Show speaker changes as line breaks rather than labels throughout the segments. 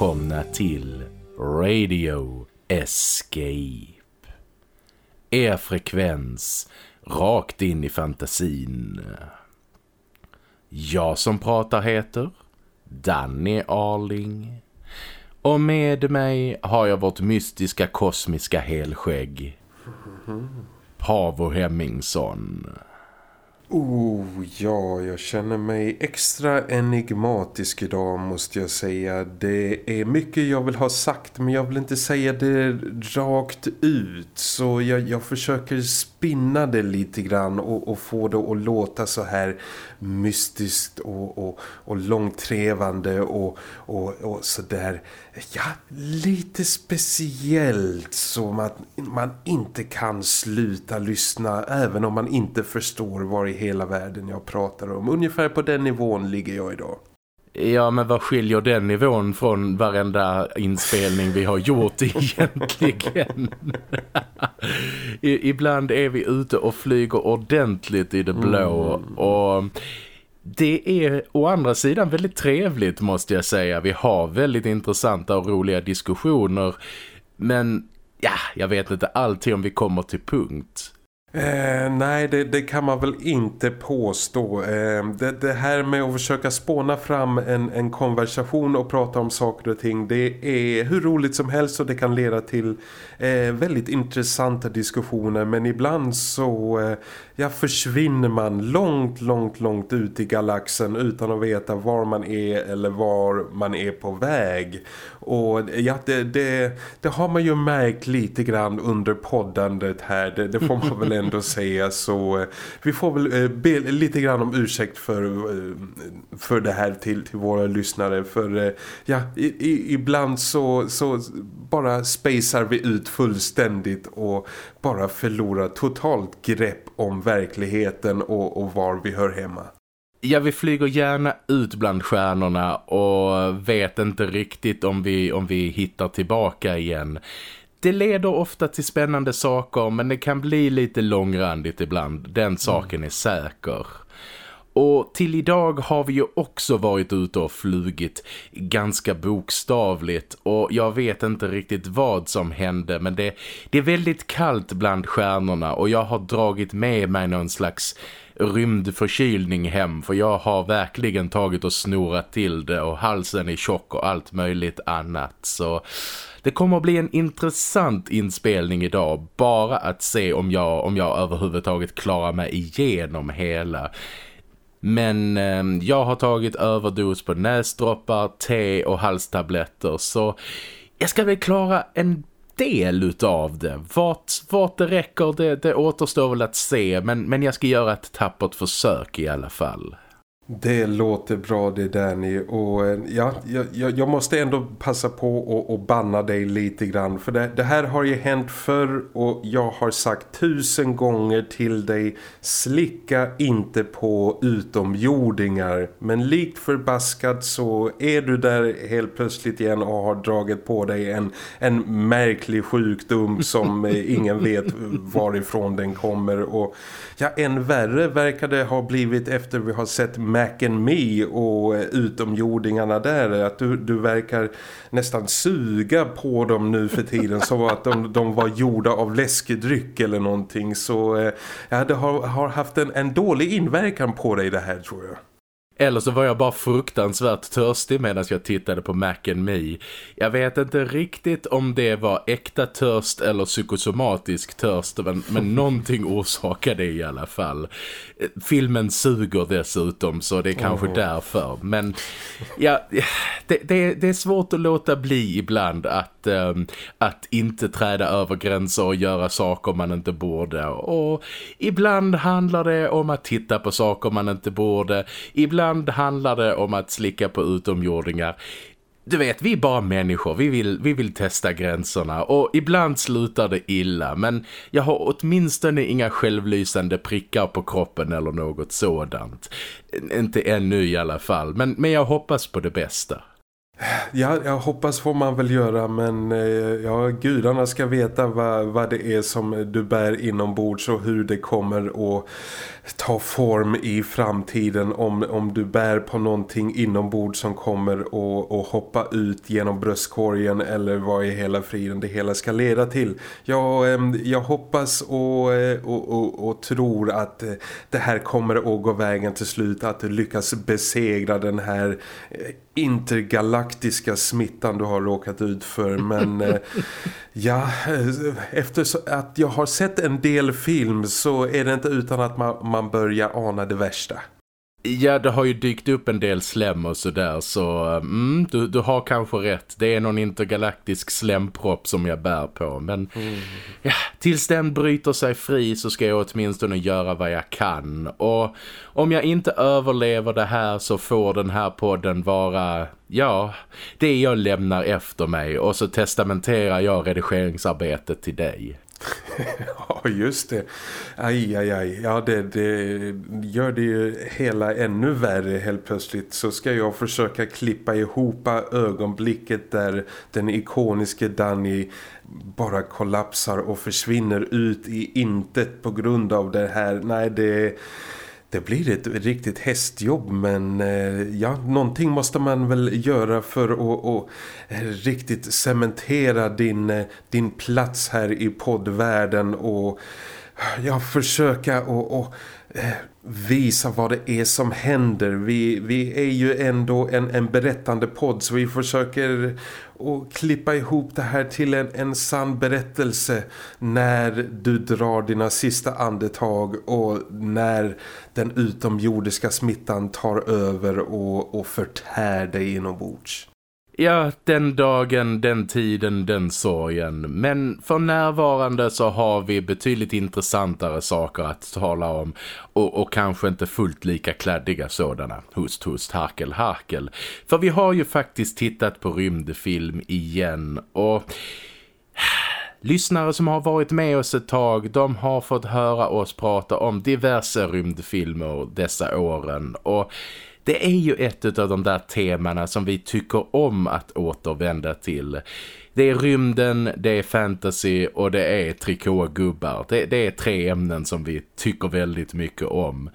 Välkomna till Radio Escape. Er frekvens rakt in i fantasin. Jag som pratar heter Danny Arling. Och med mig har jag vårt mystiska kosmiska helskägg. Pavo Hemmingsson.
Oh ja, jag känner mig extra enigmatisk idag måste jag säga. Det är mycket jag vill ha sagt men jag vill inte säga det rakt ut. Så jag, jag försöker spinna det lite grann och, och, få det att låta så här mystiskt och, och, och långtrevande och, och, och sådär. Ja, lite speciellt så att man inte kan sluta lyssna även om man inte förstår vad i hela världen jag pratar om. Ungefär på den nivån ligger jag idag.
Ja, men vad skiljer den nivån från varenda inspelning vi har gjort egentligen? Ibland är vi ute och flyger ordentligt i det blå mm. och... Det är å andra sidan väldigt trevligt måste jag säga. Vi har väldigt intressanta och roliga diskussioner. Men ja, jag vet inte alltid om vi kommer till punkt.
Eh, nej, det, det, kan man väl inte påstå. Eh, det, det, här med att försöka spåna fram en, en konversation och prata om saker och ting, det är hur roligt som helst och det kan leda till eh, väldigt intressanta diskussioner. Men ibland så eh, ja, försvinner man långt, långt, långt ut i galaxen utan att veta var man är eller var man är på väg. Och ja, det, det, det har man ju märkt lite grann under poddandet här, det, det får man väl ändå säga. Så eh, vi får väl eh, be lite grann om ursäkt för, eh, för det här till, till våra lyssnare. För ja, i, i, ibland så, så bara spacear vi ut fullständigt och bara förlorar totalt grepp om verkligheten och, och var vi hör hemma.
Ja, vi flyger gärna ut bland stjärnorna och vet inte riktigt om vi, om vi hittar tillbaka igen. Det leder ofta till spännande saker men det kan bli lite långrandigt ibland. Den saken är säker. Och till idag har vi ju också varit ute och flugit ganska bokstavligt. Och jag vet inte riktigt vad som hände men det, det är väldigt kallt bland stjärnorna. Och jag har dragit med mig någon slags rymdförkylning hem för jag har verkligen tagit och snorat till det och halsen är tjock och allt möjligt annat. Så det kommer att bli en intressant inspelning idag bara att se om jag, om jag överhuvudtaget klarar mig igenom hela men eh, jag har tagit överdos på näsdroppar, te och halstabletter så jag ska väl klara en del utav det. Vart, vart det räcker det, det återstår väl att se men, men jag ska göra ett tappert försök i alla fall.
Det låter bra det Danny och eh, ja, jag, jag måste ändå passa på och, och banna dig lite grann. För det, det, här har ju hänt förr och jag har sagt tusen gånger till dig slicka inte på utomjordingar. Men likt förbaskad så är du där helt plötsligt igen och har dragit på dig en, en märklig sjukdom som eh, ingen vet varifrån den kommer. Och ja, än värre verkar det ha blivit efter vi har sett Mac and Me och utomjordingarna där att du, du verkar nästan suga på dem nu för tiden som att de, de var gjorda av läskedryck eller någonting så eh, ja, det har, har haft en, en dålig inverkan på dig det här tror jag.
Eller så var jag bara fruktansvärt törstig medan jag tittade på Mac and Me. Jag vet inte riktigt om det var äkta törst eller psykosomatisk törst men, men någonting orsakade det i alla fall. Filmen suger dessutom så det är kanske oh. därför. Men ja, det, det, det, är svårt att låta bli ibland att, um, att inte träda över gränser och göra saker man inte borde. Och ibland handlar det om att titta på saker man inte borde. Ibland Ibland handlar det om att slicka på utomjordingar. Du vet, vi är bara människor. Vi vill, vi vill testa gränserna. Och ibland slutar det illa. Men jag har åtminstone inga självlysande prickar på kroppen eller något sådant. Inte ännu i alla fall. Men, men jag hoppas på det bästa.
Ja, jag hoppas får man väl göra men eh, ja, gudarna ska veta vad, vad det är som du bär inombords och hur det kommer att ta form i framtiden om, om du bär på någonting inombords som kommer att hoppa ut genom bröstkorgen eller vad i hela friden det hela ska leda till. Jag, jag hoppas och, eh, och, och, och tror att eh, det här kommer att gå vägen till slut att du lyckas besegra den här eh, intergalaktiska smittan du har råkat ut för men ja, efter att jag har sett en del film så är det inte utan att man, man börjar ana det värsta.
Ja, det har ju dykt upp en del slem och sådär så mm, du, du har kanske rätt. Det är någon intergalaktisk slempropp som jag bär på. Men mm. ja, tills den bryter sig fri så ska jag åtminstone göra vad jag kan. Och om jag inte överlever det här så får den här podden vara, ja, det jag lämnar efter mig. Och så testamenterar jag redigeringsarbetet till dig.
ja, just det. Aj, aj, aj. Ja, det, det gör det ju hela ännu värre helt plötsligt. Så ska jag försöka klippa ihop ögonblicket där den ikoniske Danny bara kollapsar och försvinner ut i intet på grund av det här. Nej, det det blir ett riktigt hästjobb men eh, ja, någonting måste man väl göra för att, att eh, riktigt cementera din, eh, din plats här i poddvärlden och ja, försöka att visa vad det är som händer. Vi, vi är ju ändå en, en berättande podd så vi försöker att klippa ihop det här till en, en sann berättelse när du drar dina sista andetag och när den utomjordiska smittan tar över och, och förtär dig inombords.
Ja, den dagen, den tiden, den sorgen. Men för närvarande så har vi betydligt intressantare saker att tala om. Och, och kanske inte fullt lika kladdiga sådana. Hust, hust, harkel, harkel. För vi har ju faktiskt tittat på rymdfilm igen. Och... Lyssnare som har varit med oss ett tag, de har fått höra oss prata om diverse rymdfilmer dessa åren. Och det är ju ett av de där temana som vi tycker om att återvända till. Det är rymden, det är fantasy och det är trikågubbar. Det, det är tre ämnen som vi tycker väldigt mycket om.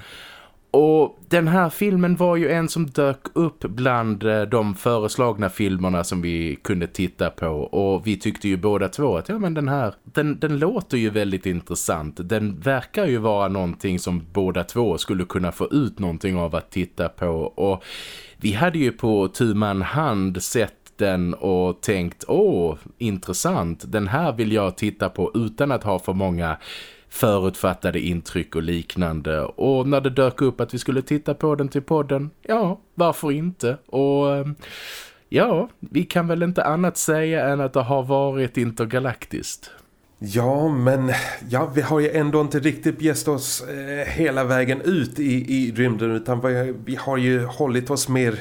Och den här filmen var ju en som dök upp bland eh, de föreslagna filmerna som vi kunde titta på. Och vi tyckte ju båda två att ja men den här, den, den låter ju väldigt intressant. Den verkar ju vara någonting som båda två skulle kunna få ut någonting av att titta på. Och vi hade ju på tuman hand sett den och tänkt, åh, intressant. Den här vill jag titta på utan att ha för många förutfattade intryck och liknande. Och när det dök upp att vi skulle titta på den till podden, ja, varför inte? Och ehm, ja, vi kan väl inte annat säga än att det har varit intergalaktiskt.
Ja, men ja, vi har ju ändå inte riktigt gäst oss eh, hela vägen ut i, i rymden utan vi, vi har ju hållit oss mer,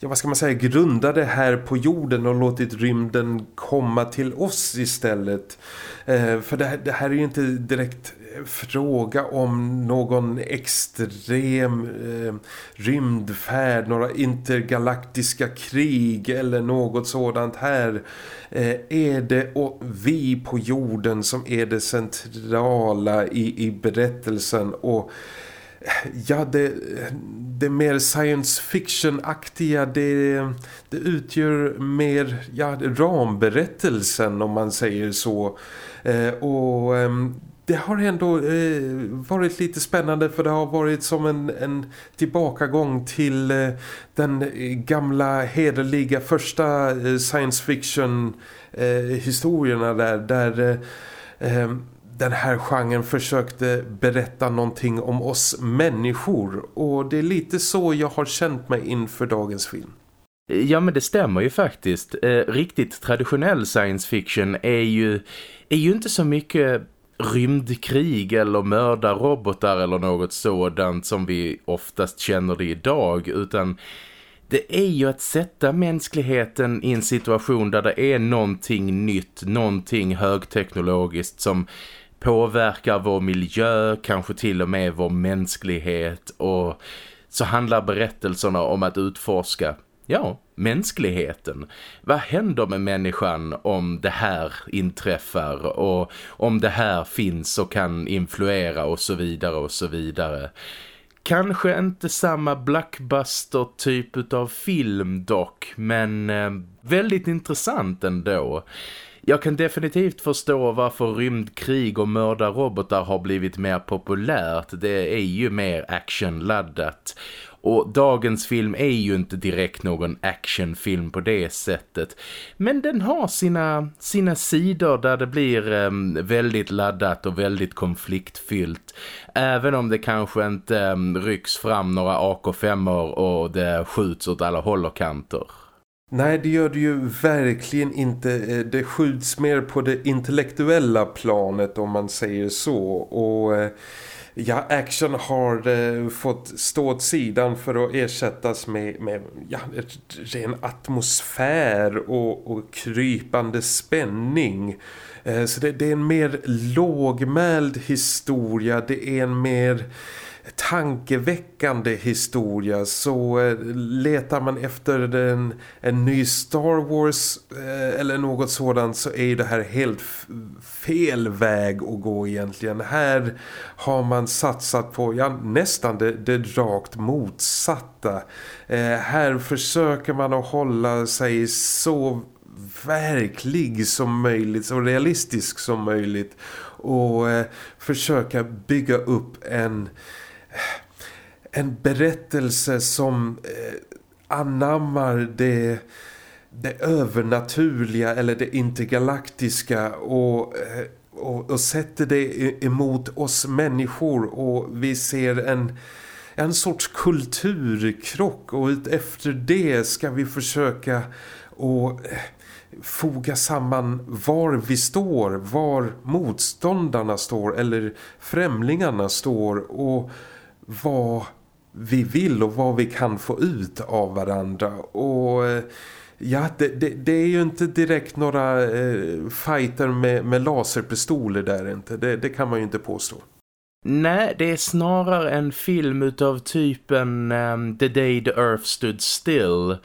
ja vad ska man säga, grundade här på jorden och låtit rymden komma till oss istället. Eh, för det, det, här är ju inte direkt fråga om någon extrem eh, rymdfärd, några intergalaktiska krig eller något sådant här. Eh, är det och vi på jorden som är det centrala i, i berättelsen och eh, Ja, det, det mer science fiction-aktiga det, det utgör mer ja, ramberättelsen om man säger så. Eh, och ehm, det har ändå eh, varit lite spännande för det har varit som en, en tillbakagång till eh, den eh, gamla hederliga första eh, science fiction eh, historierna där, där eh, eh, den här genren försökte berätta någonting om oss människor och det är lite så jag har känt mig inför dagens film.
Ja men det stämmer ju faktiskt. Eh, riktigt traditionell science fiction är ju, är ju inte så mycket rymdkrig eller mördarrobotar eller något sådant som vi oftast känner det idag utan det är ju att sätta mänskligheten i en situation där det är någonting nytt, någonting högteknologiskt som påverkar vår miljö, kanske till och med vår mänsklighet och så handlar berättelserna om att utforska ja, mänskligheten. Vad händer med människan om det här inträffar och om det här finns och kan influera och så vidare och så vidare. Kanske inte samma blockbuster typ av film dock, men eh, väldigt intressant ändå. Jag kan definitivt förstå varför rymdkrig och mördarrobotar har blivit mer populärt. Det är ju mer actionladdat. Och dagens film är ju inte direkt någon actionfilm på det sättet. Men den har sina, sina sidor där det blir um, väldigt laddat och väldigt konfliktfyllt. Även om det kanske inte um, rycks fram några AK5 och det skjuts åt alla håll och kanter.
Nej, det gör det ju verkligen inte. Eh, det skjuts mer på det intellektuella planet om man säger så. Och eh, ja, action har eh, fått stå åt sidan för att ersättas med, med ja, ren atmosfär och, och krypande spänning. Eh, så det, det, är en mer lågmäld historia, det är en mer tankeväckande historia så eh, letar man efter en, en ny Star Wars eh, eller något sådant så är det här helt fel väg att gå egentligen. Här har man satsat på ja, nästan det, det rakt motsatta. Eh, här försöker man att hålla sig så verklig som möjligt, så realistisk som möjligt och eh, försöka bygga upp en en berättelse som eh, anammar det, det övernaturliga eller det intergalaktiska och, eh, och, och sätter det emot oss människor och vi ser en en sorts kulturkrock och efter det ska vi försöka och eh, foga samman var vi står, var motståndarna står eller främlingarna står och vad vi vill och vad vi kan få ut av varandra. Och eh, ja, det, det, det är ju inte direkt några eh, fighter med, med laserpistoler där inte, det, det kan man ju inte påstå.
Nej, det är snarare en film utav typen um, The Day the Earth Stood Still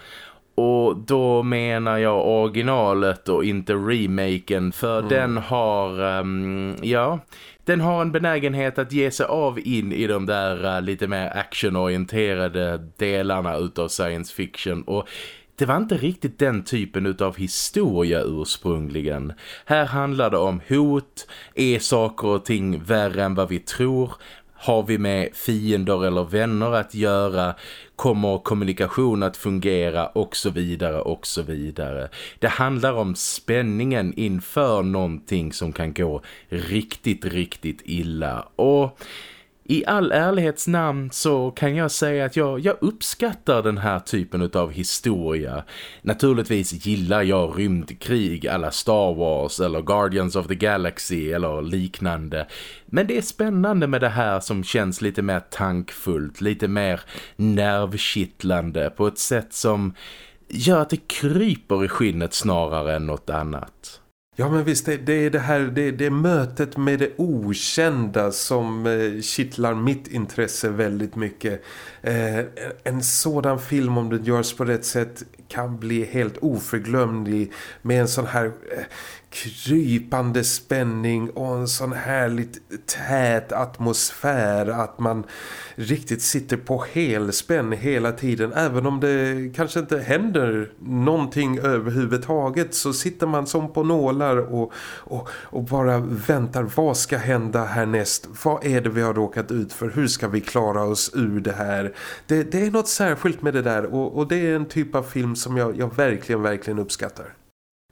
och då menar jag originalet och inte remaken för mm. den har, um, ja, den har en benägenhet att ge sig av in i de där uh, lite mer actionorienterade delarna utav science fiction och det var inte riktigt den typen utav historia ursprungligen. Här handlar det om hot, är saker och ting värre än vad vi tror, har vi med fiender eller vänner att göra? Kommer kommunikation att fungera? Och så vidare och så vidare. Det handlar om spänningen inför någonting som kan gå riktigt, riktigt illa. Och i all ärlighets namn så kan jag säga att jag, jag uppskattar den här typen av historia. Naturligtvis gillar jag rymdkrig alla Star Wars eller Guardians of the Galaxy eller liknande. Men det är spännande med det här som känns lite mer tankfullt, lite mer nervkittlande på ett sätt som gör att det kryper i skinnet snarare än något annat.
Ja men visst, det, det är det här det, det är mötet med det okända som eh, kittlar mitt intresse väldigt mycket. Eh, en sådan film om den görs på rätt sätt kan bli helt oförglömlig med en sån här eh, krypande spänning och en sån härligt tät atmosfär att man riktigt sitter på helspänn hela tiden. Även om det kanske inte händer någonting överhuvudtaget så sitter man som på nålar och, och, och bara väntar. Vad ska hända härnäst? Vad är det vi har råkat ut för? Hur ska vi klara oss ur det här? Det, det är något särskilt med det där och, och det är en typ av film som jag, jag verkligen, verkligen uppskattar.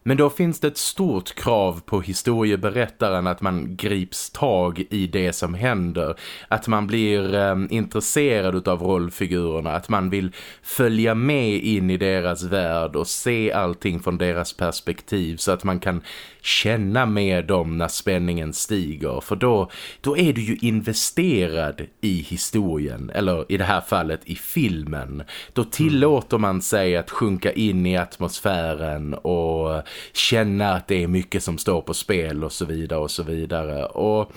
Men då finns det ett stort krav på historieberättaren att man grips tag i det som händer. Att man blir eh, intresserad av rollfigurerna. Att man vill följa med in i deras värld och se allting från deras perspektiv. Så att man kan känna med dem när spänningen stiger. För då, då är du ju investerad i historien. Eller i det här fallet i filmen. Då tillåter man sig att sjunka in i atmosfären och känna att det är mycket som står på spel och så vidare och så vidare. Och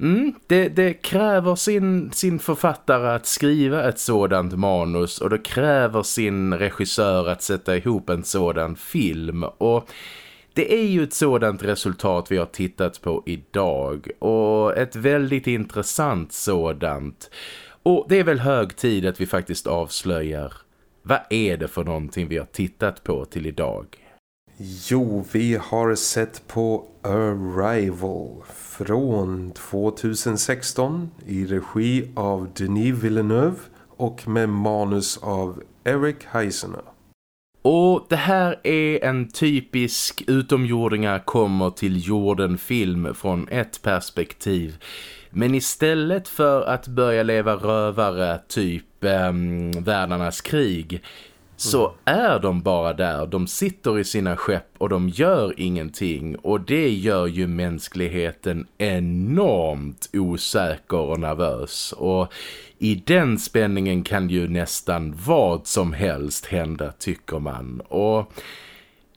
Mm, det, det, kräver sin, sin författare att skriva ett sådant manus och det kräver sin regissör att sätta ihop en sådan film och det är ju ett sådant resultat vi har tittat på idag och ett väldigt intressant sådant. Och det är väl hög tid att vi faktiskt avslöjar vad är det för någonting vi har tittat på till idag?
Jo, vi har sett på Arrival från 2016 i regi av Denis Villeneuve och med manus av Eric Heisner.
Och det här är en typisk utomjordingar kommer till jorden film från ett perspektiv. Men istället för att börja leva rövare typ eh, världarnas krig så är de bara där. De sitter i sina skepp och de gör ingenting. Och det gör ju mänskligheten enormt osäker och nervös. Och i den spänningen kan ju nästan vad som helst hända tycker man. Och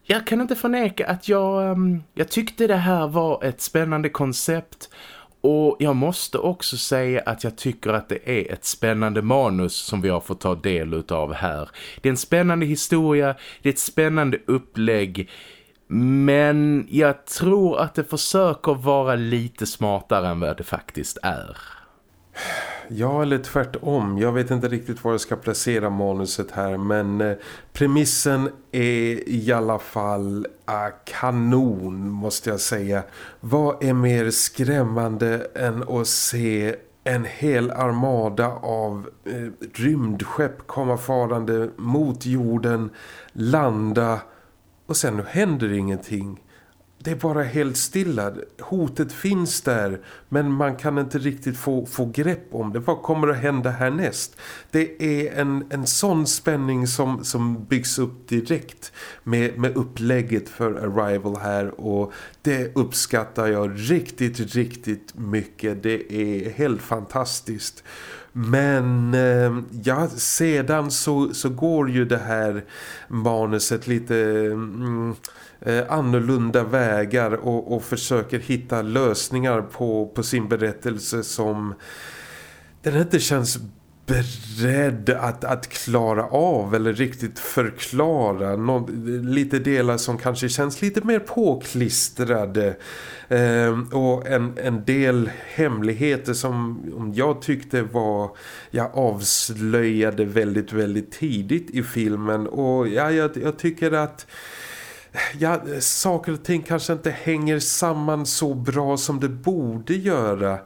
jag kan inte förneka att jag, ehm, jag tyckte det här var ett spännande koncept och jag måste också säga att jag tycker att det är ett spännande manus som vi har fått ta del av här. Det är en spännande historia, det är ett spännande upplägg. Men jag tror att det försöker vara lite smartare än vad det faktiskt är.
Ja, eller tvärtom. Jag vet inte riktigt var jag ska placera manuset här. Men eh, premissen är i alla fall ah, kanon måste jag säga. Vad är mer skrämmande än att se en hel armada av eh, rymdskepp komma farande mot jorden, landa och sen händer ingenting det är bara helt stilla. Hotet finns där men man kan inte riktigt få, få grepp om det. Vad kommer att hända härnäst? Det är en, en sån spänning som, som byggs upp direkt med, med upplägget för Arrival här och det uppskattar jag riktigt, riktigt mycket. Det är helt fantastiskt. Men eh, ja, sedan så, så går ju det här manuset lite... Mm, eh, annorlunda vägar och, och försöker hitta lösningar på, på sin berättelse som den inte känns beredd att, att klara av eller riktigt förklara. Nå, lite delar som kanske känns lite mer påklistrade. Eh, och en, en del hemligheter som jag tyckte var jag avslöjade väldigt väldigt tidigt i filmen. Och ja, jag, jag tycker att ja, saker och ting kanske inte hänger samman så bra som det borde göra.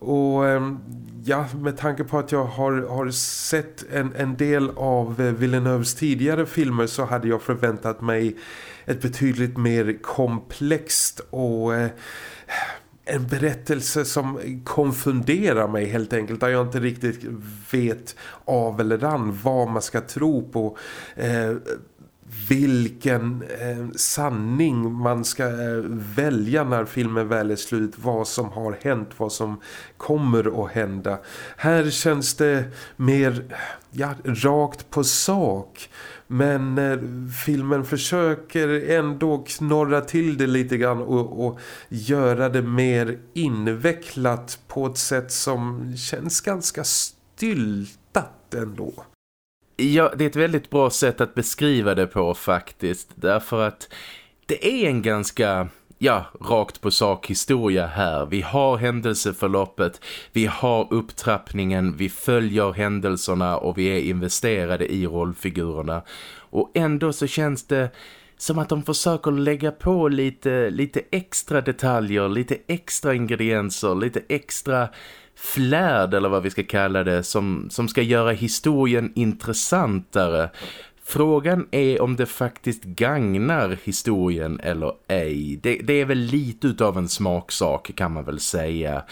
Och ehm, ja, med tanke på att jag har, har sett en, en del av Villeneuves tidigare filmer så hade jag förväntat mig ett betydligt mer komplext och eh, en berättelse som konfunderar mig helt enkelt. Där jag inte riktigt vet av eller an vad man ska tro på. Eh, vilken eh, sanning man ska eh, välja när filmen väl är slut. Vad som har hänt, vad som kommer att hända. Här känns det mer ja, rakt på sak. Men eh, filmen försöker ändå knorra till det lite grann och, och göra det mer invecklat på ett sätt som känns ganska styltat ändå.
Ja, det är ett väldigt bra sätt att beskriva det på faktiskt. Därför att det är en ganska, ja, rakt på sak historia här. Vi har händelseförloppet, vi har upptrappningen, vi följer händelserna och vi är investerade i rollfigurerna. Och ändå så känns det som att de försöker lägga på lite, lite extra detaljer, lite extra ingredienser, lite extra flärd eller vad vi ska kalla det som, som ska göra historien intressantare. Frågan är om det faktiskt gagnar historien eller ej. Det, det är väl lite av en smaksak kan man väl säga.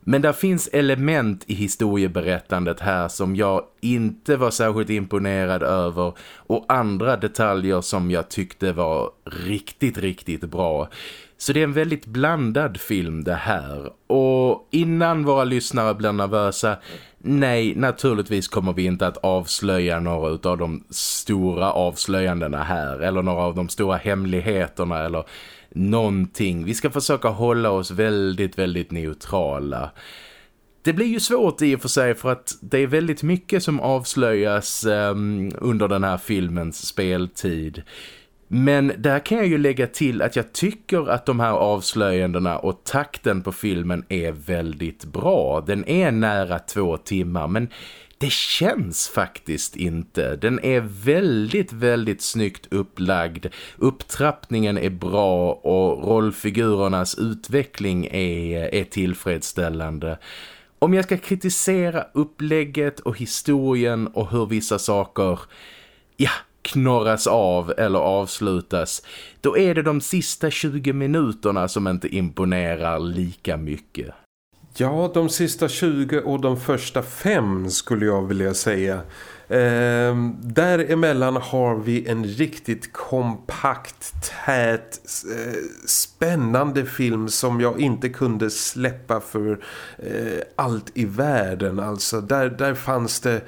Men där finns element i historieberättandet här som jag inte var särskilt imponerad över och andra detaljer som jag tyckte var riktigt, riktigt bra. Så det är en väldigt blandad film det här. Och innan våra lyssnare blir nervösa, Nej, naturligtvis kommer vi inte att avslöja några av de stora avslöjandena här eller några av de stora hemligheterna eller någonting. Vi ska försöka hålla oss väldigt, väldigt neutrala. Det blir ju svårt i och för sig för att det är väldigt mycket som avslöjas um, under den här filmens speltid. Men där kan jag ju lägga till att jag tycker att de här avslöjandena och takten på filmen är väldigt bra. Den är nära två timmar men det känns faktiskt inte. Den är väldigt, väldigt snyggt upplagd. Upptrappningen är bra och rollfigurernas utveckling är, är tillfredsställande. Om jag ska kritisera upplägget och historien och hur vissa saker... Ja, knorras av eller avslutas, då är det de sista 20 minuterna som inte imponerar lika mycket.
Ja, de sista 20 och de första fem skulle jag vilja säga. Ehm, däremellan har vi en riktigt kompakt, tät, eh, spännande film som jag inte kunde släppa för eh, allt i världen. Alltså, där, där fanns det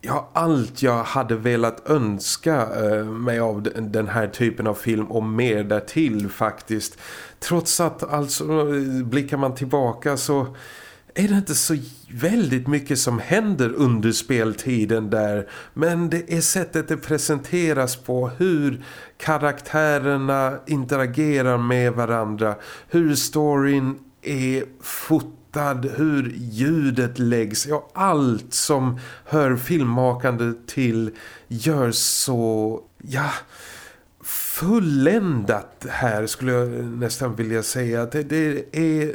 ja, allt jag hade velat önska eh, mig av den här typen av film och mer därtill faktiskt. Trots att alltså eh, blickar man tillbaka så är det inte så väldigt mycket som händer under speltiden där. Men det är sättet det presenteras på hur karaktärerna interagerar med varandra. Hur storyn är fotad fotad, hur ljudet läggs, ja allt som hör filmmakande till gör så, ja fulländat här skulle jag nästan vilja säga. Det, det är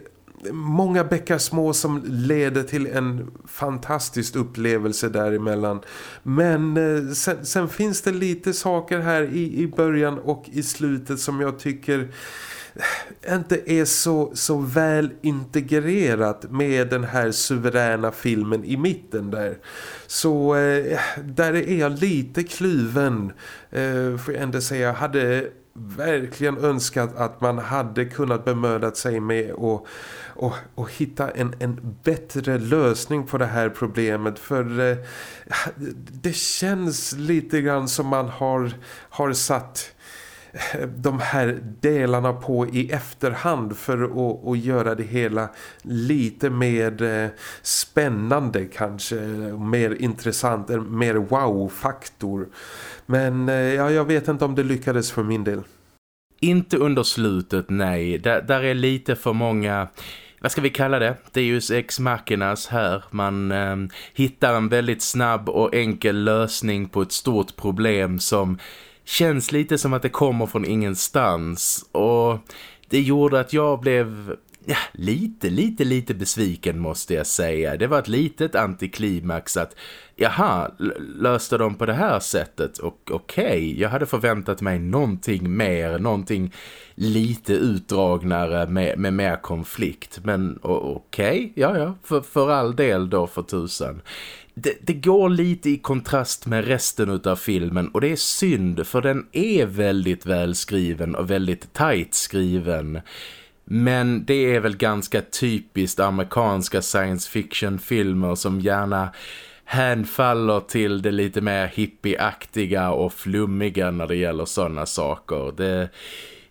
många bäckar små som leder till en fantastisk upplevelse däremellan. Men eh, sen, sen, finns det lite saker här i, i början och i slutet som jag tycker inte är så, så väl integrerat med den här suveräna filmen i mitten där. Så eh, där är jag lite kluven eh, får jag ändå säga. Jag hade verkligen önskat att man hade kunnat bemödat sig med och, och, och hitta en, en bättre lösning på det här problemet för eh, det känns lite grann som man har, har satt de här delarna på i efterhand för att, att göra det hela lite mer eh, spännande kanske, mer intressant, mer wow-faktor. Men eh, ja, jag vet inte om det lyckades för min del.
Inte under slutet, nej. Där, där är lite för många vad ska vi kalla det? Deus ex machinas här. Man eh, hittar en väldigt snabb och enkel lösning på ett stort problem som känns lite som att det kommer från ingenstans och det gjorde att jag blev ja, lite, lite, lite besviken måste jag säga. Det var ett litet antiklimax att, jaha, löste de på det här sättet? Och okej, okay, jag hade förväntat mig någonting mer, någonting lite utdragnare med, med mer konflikt. Men okej, okay, ja, ja, för, för all del då för tusen det, det, går lite i kontrast med resten av filmen och det är synd för den är väldigt välskriven och väldigt tight skriven. Men det är väl ganska typiskt amerikanska science fiction-filmer som gärna hänfaller till det lite mer hippieaktiga och flummiga när det gäller sådana saker. Det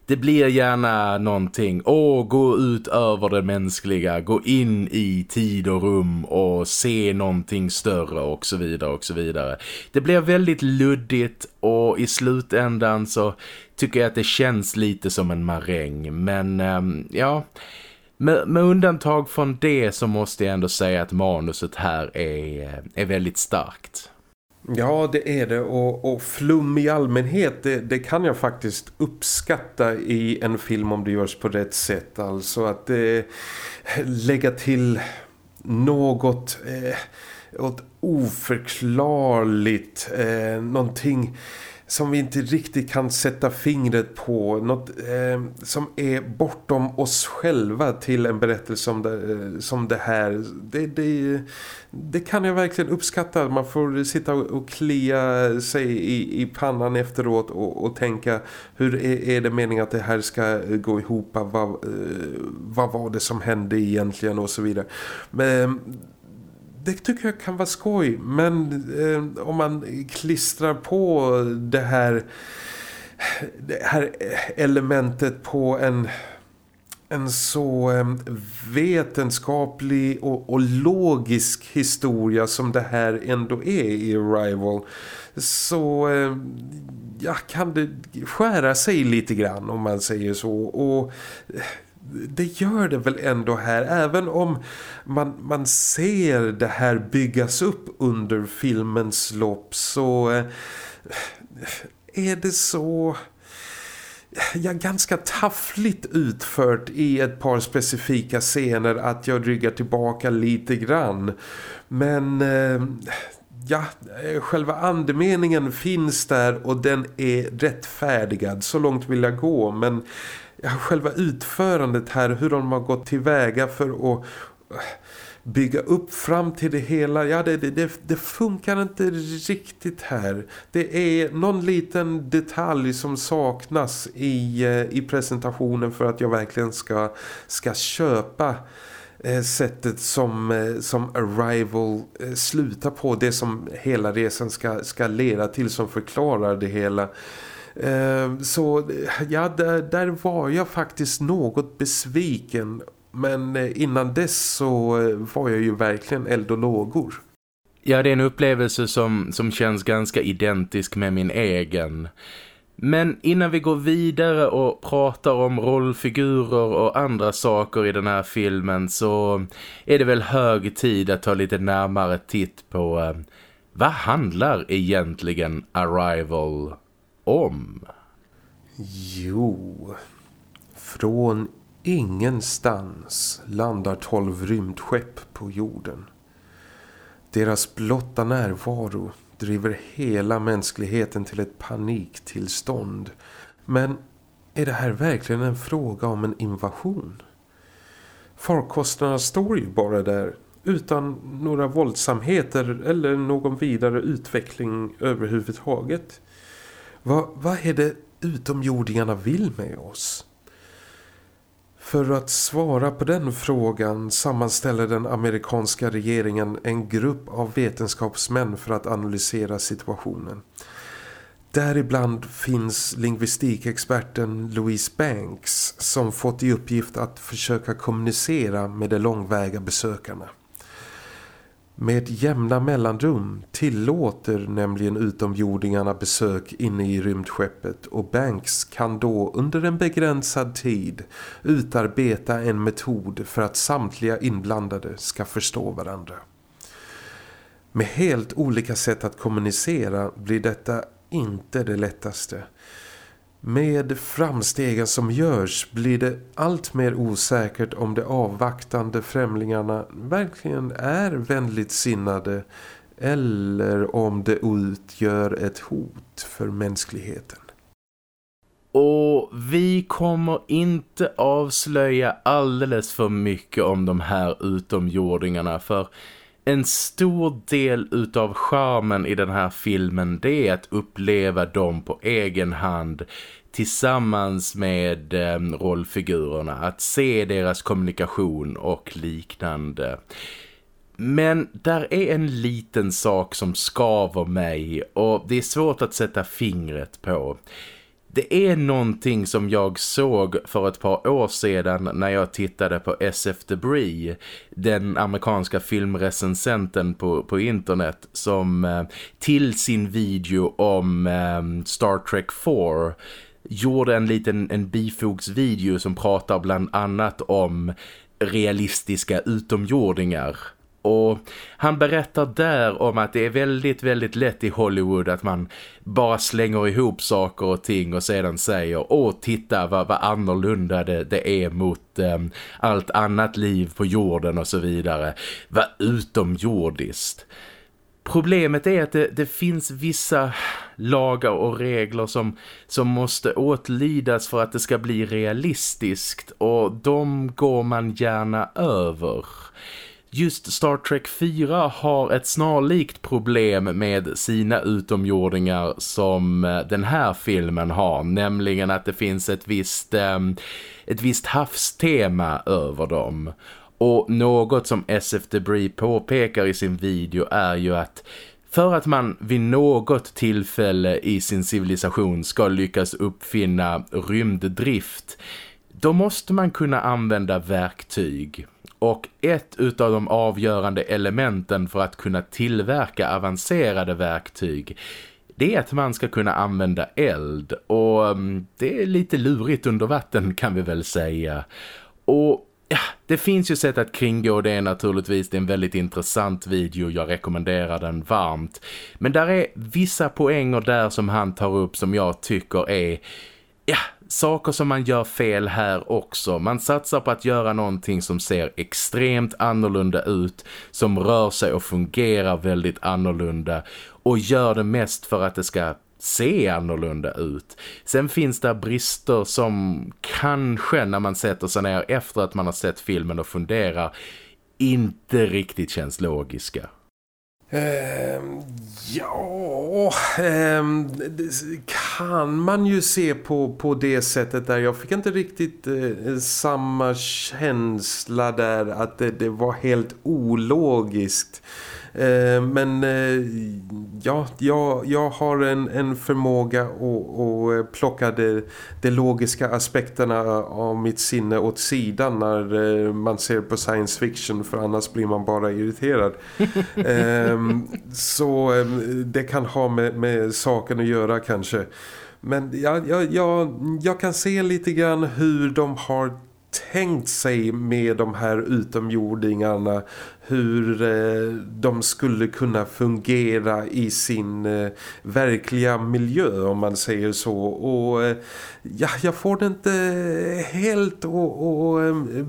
det blir gärna någonting, åh gå ut över det mänskliga, gå in i tid och rum och se någonting större och så vidare och så vidare. Det blir väldigt luddigt och i slutändan så tycker jag att det känns lite som en maräng. Men ähm, ja, med, med, undantag från det så måste jag ändå säga att manuset här är, är väldigt starkt.
Ja, det är det. Och, och flum i allmänhet, det, det, kan jag faktiskt uppskatta i en film om det görs på rätt sätt. Alltså att eh, lägga till något eh, oförklarligt, eh, någonting som vi inte riktigt kan sätta fingret på. Något eh, som är bortom oss själva till en berättelse som det, eh, som det här. Det, det, det kan jag verkligen uppskatta. Man får sitta och klia sig i, i pannan efteråt och, och tänka hur är, är det meningen att det här ska eh, gå ihop? Vad, eh, vad var det som hände egentligen och så vidare. Men det tycker jag kan vara skoj. Men eh, om man klistrar på det här, det här elementet på en en så eh, vetenskaplig och, och, logisk historia som det här ändå är i Arrival så eh, ja, kan det skära sig lite grann om man säger så och eh, det gör det väl ändå här även om man, man ser det här byggas upp under filmens lopp så eh, är det så ja, ganska taffligt utfört i ett par specifika scener att jag ryggar tillbaka lite grann. Men eh, ja, eh, själva andemeningen finns där och den är rättfärdigad. Så långt vill jag gå men ja, själva utförandet här, hur de har gått tillväga för att eh, bygga upp fram till det hela. Ja, det, det, det, funkar inte riktigt här. Det är någon liten detalj som saknas i, eh, i presentationen för att jag verkligen ska, ska köpa eh, sättet som, som Arrival slutar på. Det som hela resan ska, ska leda till som förklarar det hela. Eh, så ja, där, där var jag faktiskt något besviken men eh, innan dess så eh, var jag ju verkligen eld och lågor.
Ja, det är en upplevelse som, som känns ganska identisk med min egen. Men innan vi går vidare och pratar om rollfigurer och andra saker i den här filmen så är det väl hög tid att ta lite närmare titt på vad handlar egentligen Arrival om?
Jo, från Ingenstans landar tolv rymdskepp på jorden. Deras blotta närvaro driver hela mänskligheten till ett paniktillstånd. Men är det här verkligen en fråga om en invasion? Farkosterna står ju bara där utan några våldsamheter eller någon vidare utveckling överhuvudtaget. Vad, vad är det utomjordingarna vill med oss? För att svara på den frågan sammanställer den amerikanska regeringen en grupp av vetenskapsmän för att analysera situationen. Däribland finns lingvistikexperten Louise Banks som fått i uppgift att försöka kommunicera med de långväga besökarna. Med jämna mellanrum tillåter nämligen utomjordingarna besök inne i rymdskeppet och Banks kan då under en begränsad tid utarbeta en metod för att samtliga inblandade ska förstå varandra. Med helt olika sätt att kommunicera blir detta inte det lättaste. Med framstegen som görs blir det allt mer osäkert om de avvaktande främlingarna verkligen är vänligt sinnade eller om det utgör ett hot för mänskligheten.
Och vi kommer inte avslöja alldeles för mycket om de här utomjordingarna för en stor del utav charmen i den här filmen det är att uppleva dem på egen hand tillsammans med eh, rollfigurerna. Att se deras kommunikation och liknande. Men där är en liten sak som skaver mig och det är svårt att sätta fingret på. Det är någonting som jag såg för ett par år sedan när jag tittade på SF Debris, den amerikanska filmrecensenten på, på internet som eh, till sin video om eh, Star Trek 4 gjorde en liten en bifogsvideo som pratar bland annat om realistiska utomjordingar och han berättar där om att det är väldigt, väldigt lätt i Hollywood att man bara slänger ihop saker och ting och sedan säger Åh, titta vad, vad annorlunda det, det är mot eh, allt annat liv på jorden och så vidare. Vad utomjordiskt. Problemet är att det, det, finns vissa lagar och regler som, som måste åtlydas för att det ska bli realistiskt och de går man gärna över. Just Star Trek 4 har ett snarlikt problem med sina utomjordingar som eh, den här filmen har. Nämligen att det finns ett visst, ehm, ett visst havstema över dem. Och något som SF Debris påpekar i sin video är ju att för att man vid något tillfälle i sin civilisation ska lyckas uppfinna rymddrift då måste man kunna använda verktyg. Och ett utav de avgörande elementen för att kunna tillverka avancerade verktyg det är att man ska kunna använda eld och mm, det är lite lurigt under vatten kan vi väl säga. Och ja, det finns ju sätt att kringgå det naturligtvis. Det är en väldigt intressant video. Jag rekommenderar den varmt. Men där är vissa poänger där som han tar upp som jag tycker är... Ja, saker som man gör fel här också. Man satsar på att göra någonting som ser extremt annorlunda ut, som rör sig och fungerar väldigt annorlunda och gör det mest för att det ska se annorlunda ut. Sen finns det brister som kanske när man sätter sig ner efter att man har sett filmen och funderar inte riktigt känns logiska.
Ehm, ja, ehm, kan man ju se på, på det sättet där. Jag fick inte riktigt eh, samma känsla där att det, det var helt ologiskt. Eh, men eh, ja, jag, jag har en, en förmåga att, att eh, plocka de, de logiska aspekterna av mitt sinne åt sidan när man ser på science fiction för annars blir man bara irriterad. Så det kan ha med, med saken att göra kanske. Men jag, jag, jag, jag kan se lite grann hur de har tänkt sig med de här utomjordingarna hur eh, de skulle kunna fungera i sin eh, verkliga miljö om man säger så. Och eh, ja, jag får det inte helt att eh,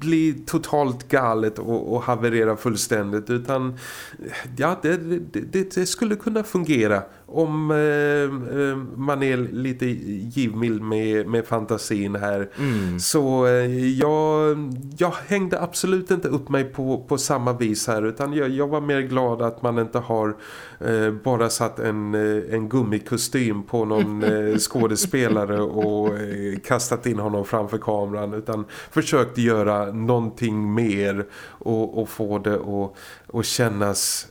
bli totalt galet och, och haverera fullständigt utan ja, det, det, det skulle kunna fungera om eh, eh, man är lite givmild med, med fantasin här. Mm. Så eh, jag, jag hängde absolut inte upp mig på, på samma vis här utan jag, jag var mer glad att man inte har bara satt en, eh, en gummikostym på någon eh, skådespelare och kastat in honom framför kameran utan försökt göra någonting mer och, och få det att och kännas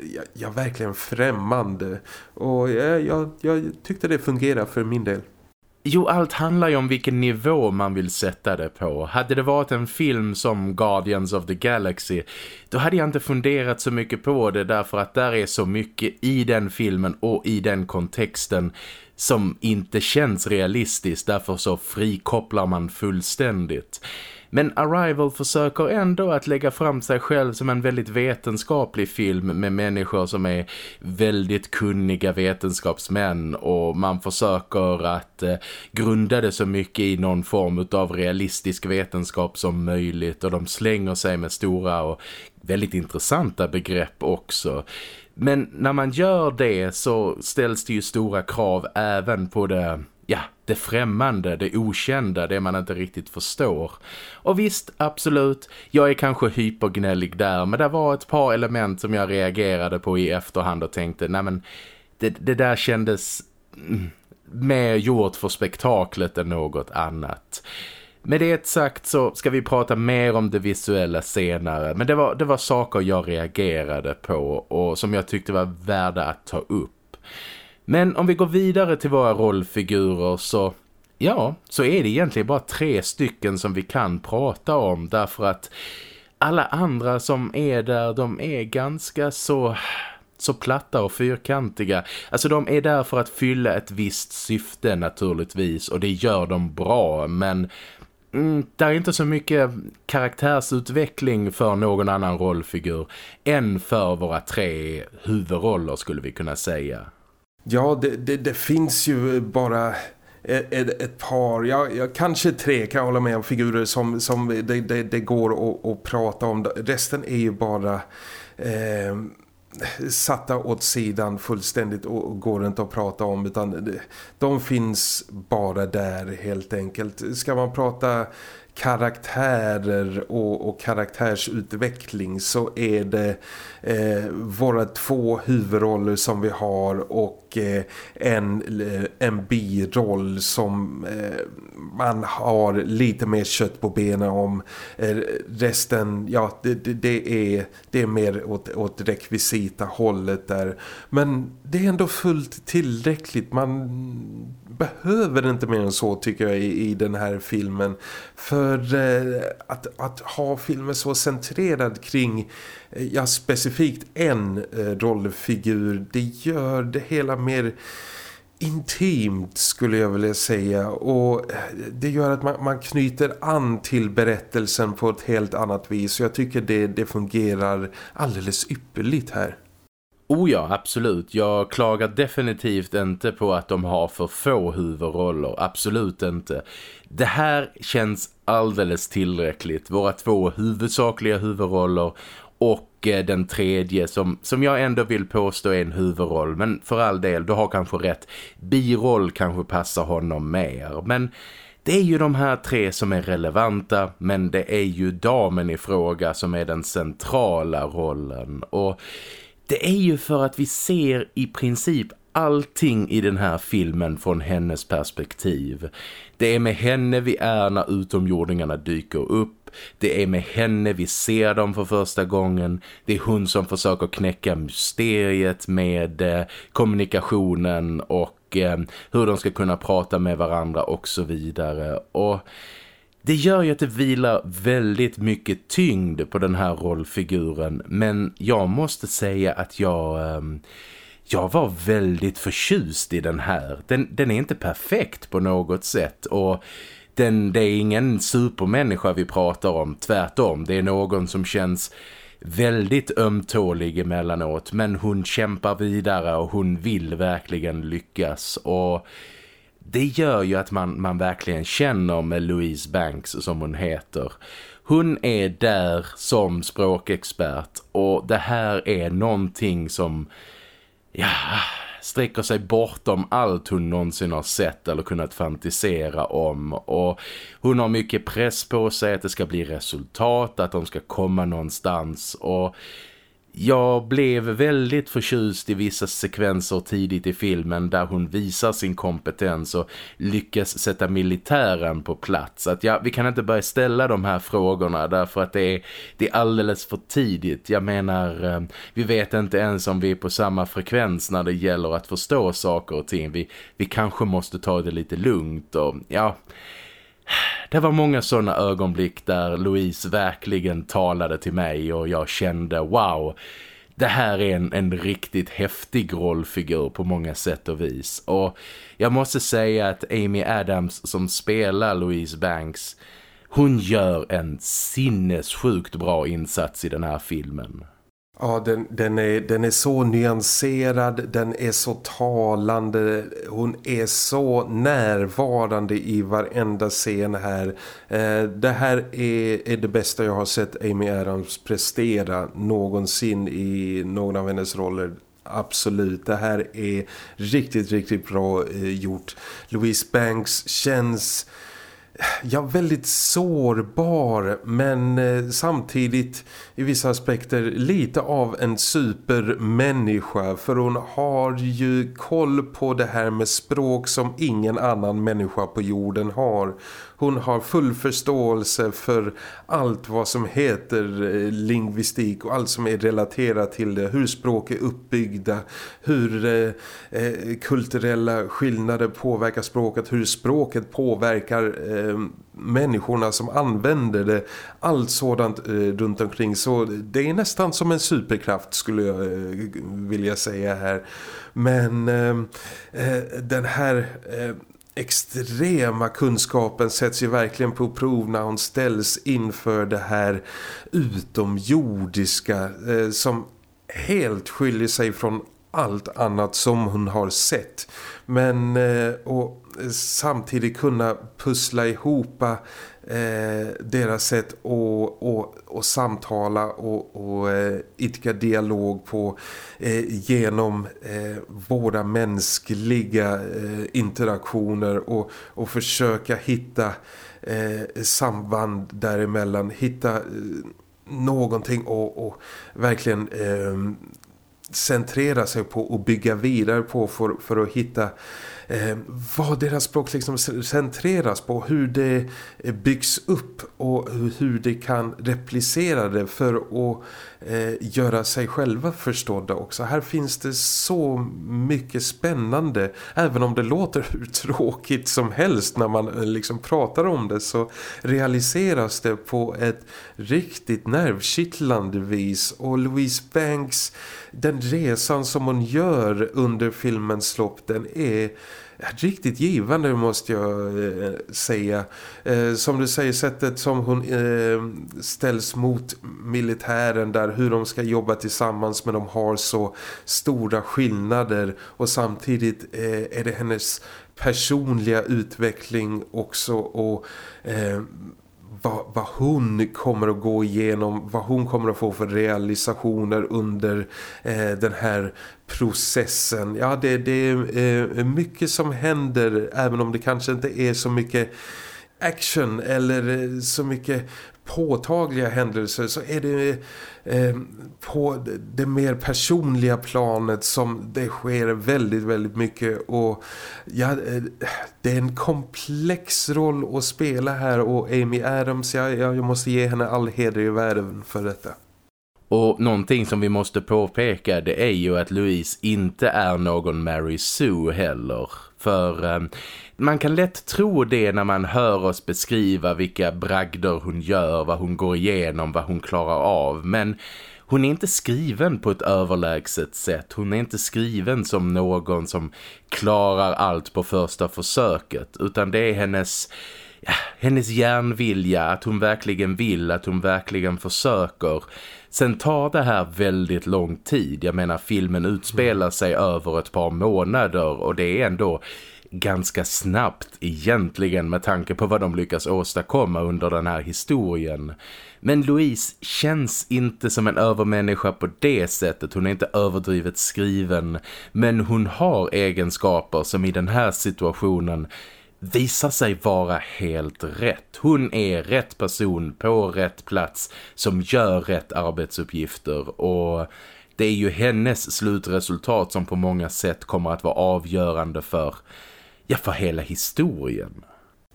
ja, ja, verkligen främmande och jag, jag tyckte det fungerar för min del.
Jo, allt handlar ju om vilken nivå man vill sätta det på. Hade det varit en film som Guardians of the Galaxy, då hade jag inte funderat så mycket på det därför att där är så mycket i den filmen och i den kontexten som inte känns realistiskt. Därför så frikopplar man fullständigt. Men Arrival försöker ändå att lägga fram sig själv som en väldigt vetenskaplig film med människor som är väldigt kunniga vetenskapsmän och man försöker att eh, grunda det så mycket i någon form av realistisk vetenskap som möjligt och de slänger sig med stora och väldigt intressanta begrepp också. Men när man gör det så ställs det ju stora krav även på det det främmande, det okända, det man inte riktigt förstår. Och visst, absolut, jag är kanske hypergnällig där, men det var ett par element som jag reagerade på i efterhand och tänkte, nej men det, det där kändes mm, mer gjort för spektaklet än något annat. Med det sagt så ska vi prata mer om det visuella senare. Men det var, det var saker jag reagerade på och som jag tyckte var värda att ta upp. Men om vi går vidare till våra rollfigurer så... Ja, så är det egentligen bara tre stycken som vi kan prata om därför att alla andra som är där, de är ganska så så platta och fyrkantiga. Alltså de är där för att fylla ett visst syfte naturligtvis och det gör de bra men mm, det är inte så mycket karaktärsutveckling för någon annan rollfigur än för våra tre huvudroller skulle vi kunna säga.
Ja, det, det, det finns ju bara ett, ett, par, ja, ja, kanske tre kan jag hålla med om figurer som, som det, det, det går att, att prata om. Resten är ju bara eh, satta åt sidan fullständigt och, och går inte att prata om utan de finns bara där helt enkelt. Ska man prata karaktärer och, och karaktärsutveckling så är det eh, våra två huvudroller som vi har och eh, en, eh, en biroll som eh, man har lite mer kött på benen om. Eh, resten, ja det, det, det är, det är mer åt, åt rekvisita hållet där. Men det är ändå fullt tillräckligt. Man behöver inte mer än så tycker jag i, i den här filmen. För eh, att, att ha filmen så centrerad kring eh, ja, specifikt en eh, rollfigur det gör det hela mer intimt skulle jag vilja säga och eh, det gör att man, man, knyter an till berättelsen på ett helt annat vis och jag tycker det, det fungerar alldeles ypperligt här.
Oh ja, absolut. Jag klagar definitivt inte på att de har för få huvudroller. Absolut inte. Det här känns alldeles tillräckligt. Våra två huvudsakliga huvudroller och eh, den tredje som, som jag ändå vill påstå är en huvudroll. Men för all del, du har kanske rätt. Biroll kanske passar honom mer. Men det är ju de här tre som är relevanta men det är ju damen i fråga som är den centrala rollen. Och det är ju för att vi ser i princip allting i den här filmen från hennes perspektiv. Det är med henne vi är när utomjordingarna dyker upp. Det är med henne vi ser dem för första gången. Det är hon som försöker knäcka mysteriet med eh, kommunikationen och eh, hur de ska kunna prata med varandra och så vidare. Och det gör ju att det vilar väldigt mycket tyngd på den här rollfiguren men jag måste säga att jag... Eh, jag var väldigt förtjust i den här. Den, den är inte perfekt på något sätt och den, det är ingen supermänniska vi pratar om, tvärtom. Det är någon som känns väldigt ömtålig emellanåt men hon kämpar vidare och hon vill verkligen lyckas och det gör ju att man, man verkligen känner med Louise Banks som hon heter. Hon är där som språkexpert och det här är någonting som ja, sträcker sig bortom allt hon någonsin har sett eller kunnat fantisera om. Och hon har mycket press på sig att det ska bli resultat, att de ska komma någonstans och jag blev väldigt förtjust i vissa sekvenser tidigt i filmen där hon visar sin kompetens och lyckas sätta militären på plats. Att ja, vi kan inte börja ställa de här frågorna därför att det är, det är alldeles för tidigt. Jag menar, ehm, vi vet inte ens om vi är på samma frekvens när det gäller att förstå saker och ting. Vi, vi kanske måste ta det lite lugnt och ja... Det var många sådana ögonblick där Louise verkligen talade till mig och jag kände wow, det här är en, en riktigt häftig rollfigur på många sätt och vis. Och jag måste säga att Amy Adams som spelar Louise Banks, hon gör en sinnessjukt bra insats i den här filmen.
Ja, den, den, är, den är så nyanserad, den är så talande, hon är så närvarande i varenda scen här. Eh, det här är, är det bästa jag har sett Amy Adams prestera någonsin i någon av hennes roller. Absolut, det här är riktigt, riktigt bra eh, gjort. Louise Banks känns ja, väldigt sårbar men eh, samtidigt i vissa aspekter lite av en supermänniska för hon har ju koll på det här med språk som ingen annan människa på jorden har. Hon har full förståelse för allt vad som heter eh, lingvistik och allt som är relaterat till det. Hur språk är uppbyggda, hur eh, eh, kulturella skillnader påverkar språket, hur språket påverkar eh, människorna som använder det. Allt sådant eh, runt omkring. Så det är nästan som en superkraft skulle jag eh, vilja säga här. Men eh, den här extrema kunskapen sätts ju verkligen på prov när hon ställs inför det här utomjordiska eh, som helt skiljer sig från allt annat som hon har sett. Men eh, och samtidigt kunna pussla ihop eh, eh, deras sätt att och, och samtala och, och eh, idka dialog på eh, genom eh, våra mänskliga eh, interaktioner och, och försöka hitta eh, samband däremellan, hitta eh, någonting och, och verkligen eh, centrera sig på och bygga vidare på för, för att hitta eh, vad deras språk liksom centreras på, hur det eh, byggs upp och hur det kan replicera det för att eh, göra sig själva förstådda också. Här finns det så mycket spännande, även om det låter hur tråkigt som helst när man eh, liksom pratar om det så realiseras det på ett riktigt nervkittlande vis och Louise Banks, den resan som hon gör under filmens lopp, den är riktigt givande måste jag eh, säga. Eh, som du säger, sättet som hon eh, ställs mot militären där hur de ska jobba tillsammans men de har så stora skillnader och samtidigt är det hennes personliga utveckling också och eh, vad, vad, hon kommer att gå igenom, vad hon kommer att få för realisationer under eh, den här processen. Ja, det, det är eh, mycket som händer även om det kanske inte är så mycket action eller eh, så mycket påtagliga händelser så är det eh, på det mer personliga planet som det sker väldigt, väldigt mycket och ja, eh, det är en komplex roll att spela här och Amy Adams, ja, jag måste ge henne all heder i världen för detta.
Och någonting som vi måste påpeka det är ju att Louise inte är någon Mary Sue heller. För eh, man kan lätt tro det när man hör oss beskriva vilka bragder hon gör, vad hon går igenom, vad hon klarar av. Men hon är inte skriven på ett överlägset sätt. Hon är inte skriven som någon som klarar allt på första försöket. Utan det är hennes, ja, hennes järnvilja, att hon verkligen vill, att hon verkligen försöker. Sen tar det här väldigt lång tid. Jag menar filmen utspelar sig över ett par månader och det är ändå ganska snabbt egentligen med tanke på vad de lyckas åstadkomma under den här historien. Men Louise känns inte som en övermänniska på det sättet. Hon är inte överdrivet skriven. Men hon har egenskaper som i den här situationen visar sig vara helt rätt. Hon är rätt person på rätt plats som gör rätt arbetsuppgifter och det är ju hennes slutresultat som på många sätt kommer att vara avgörande för ja, för hela historien.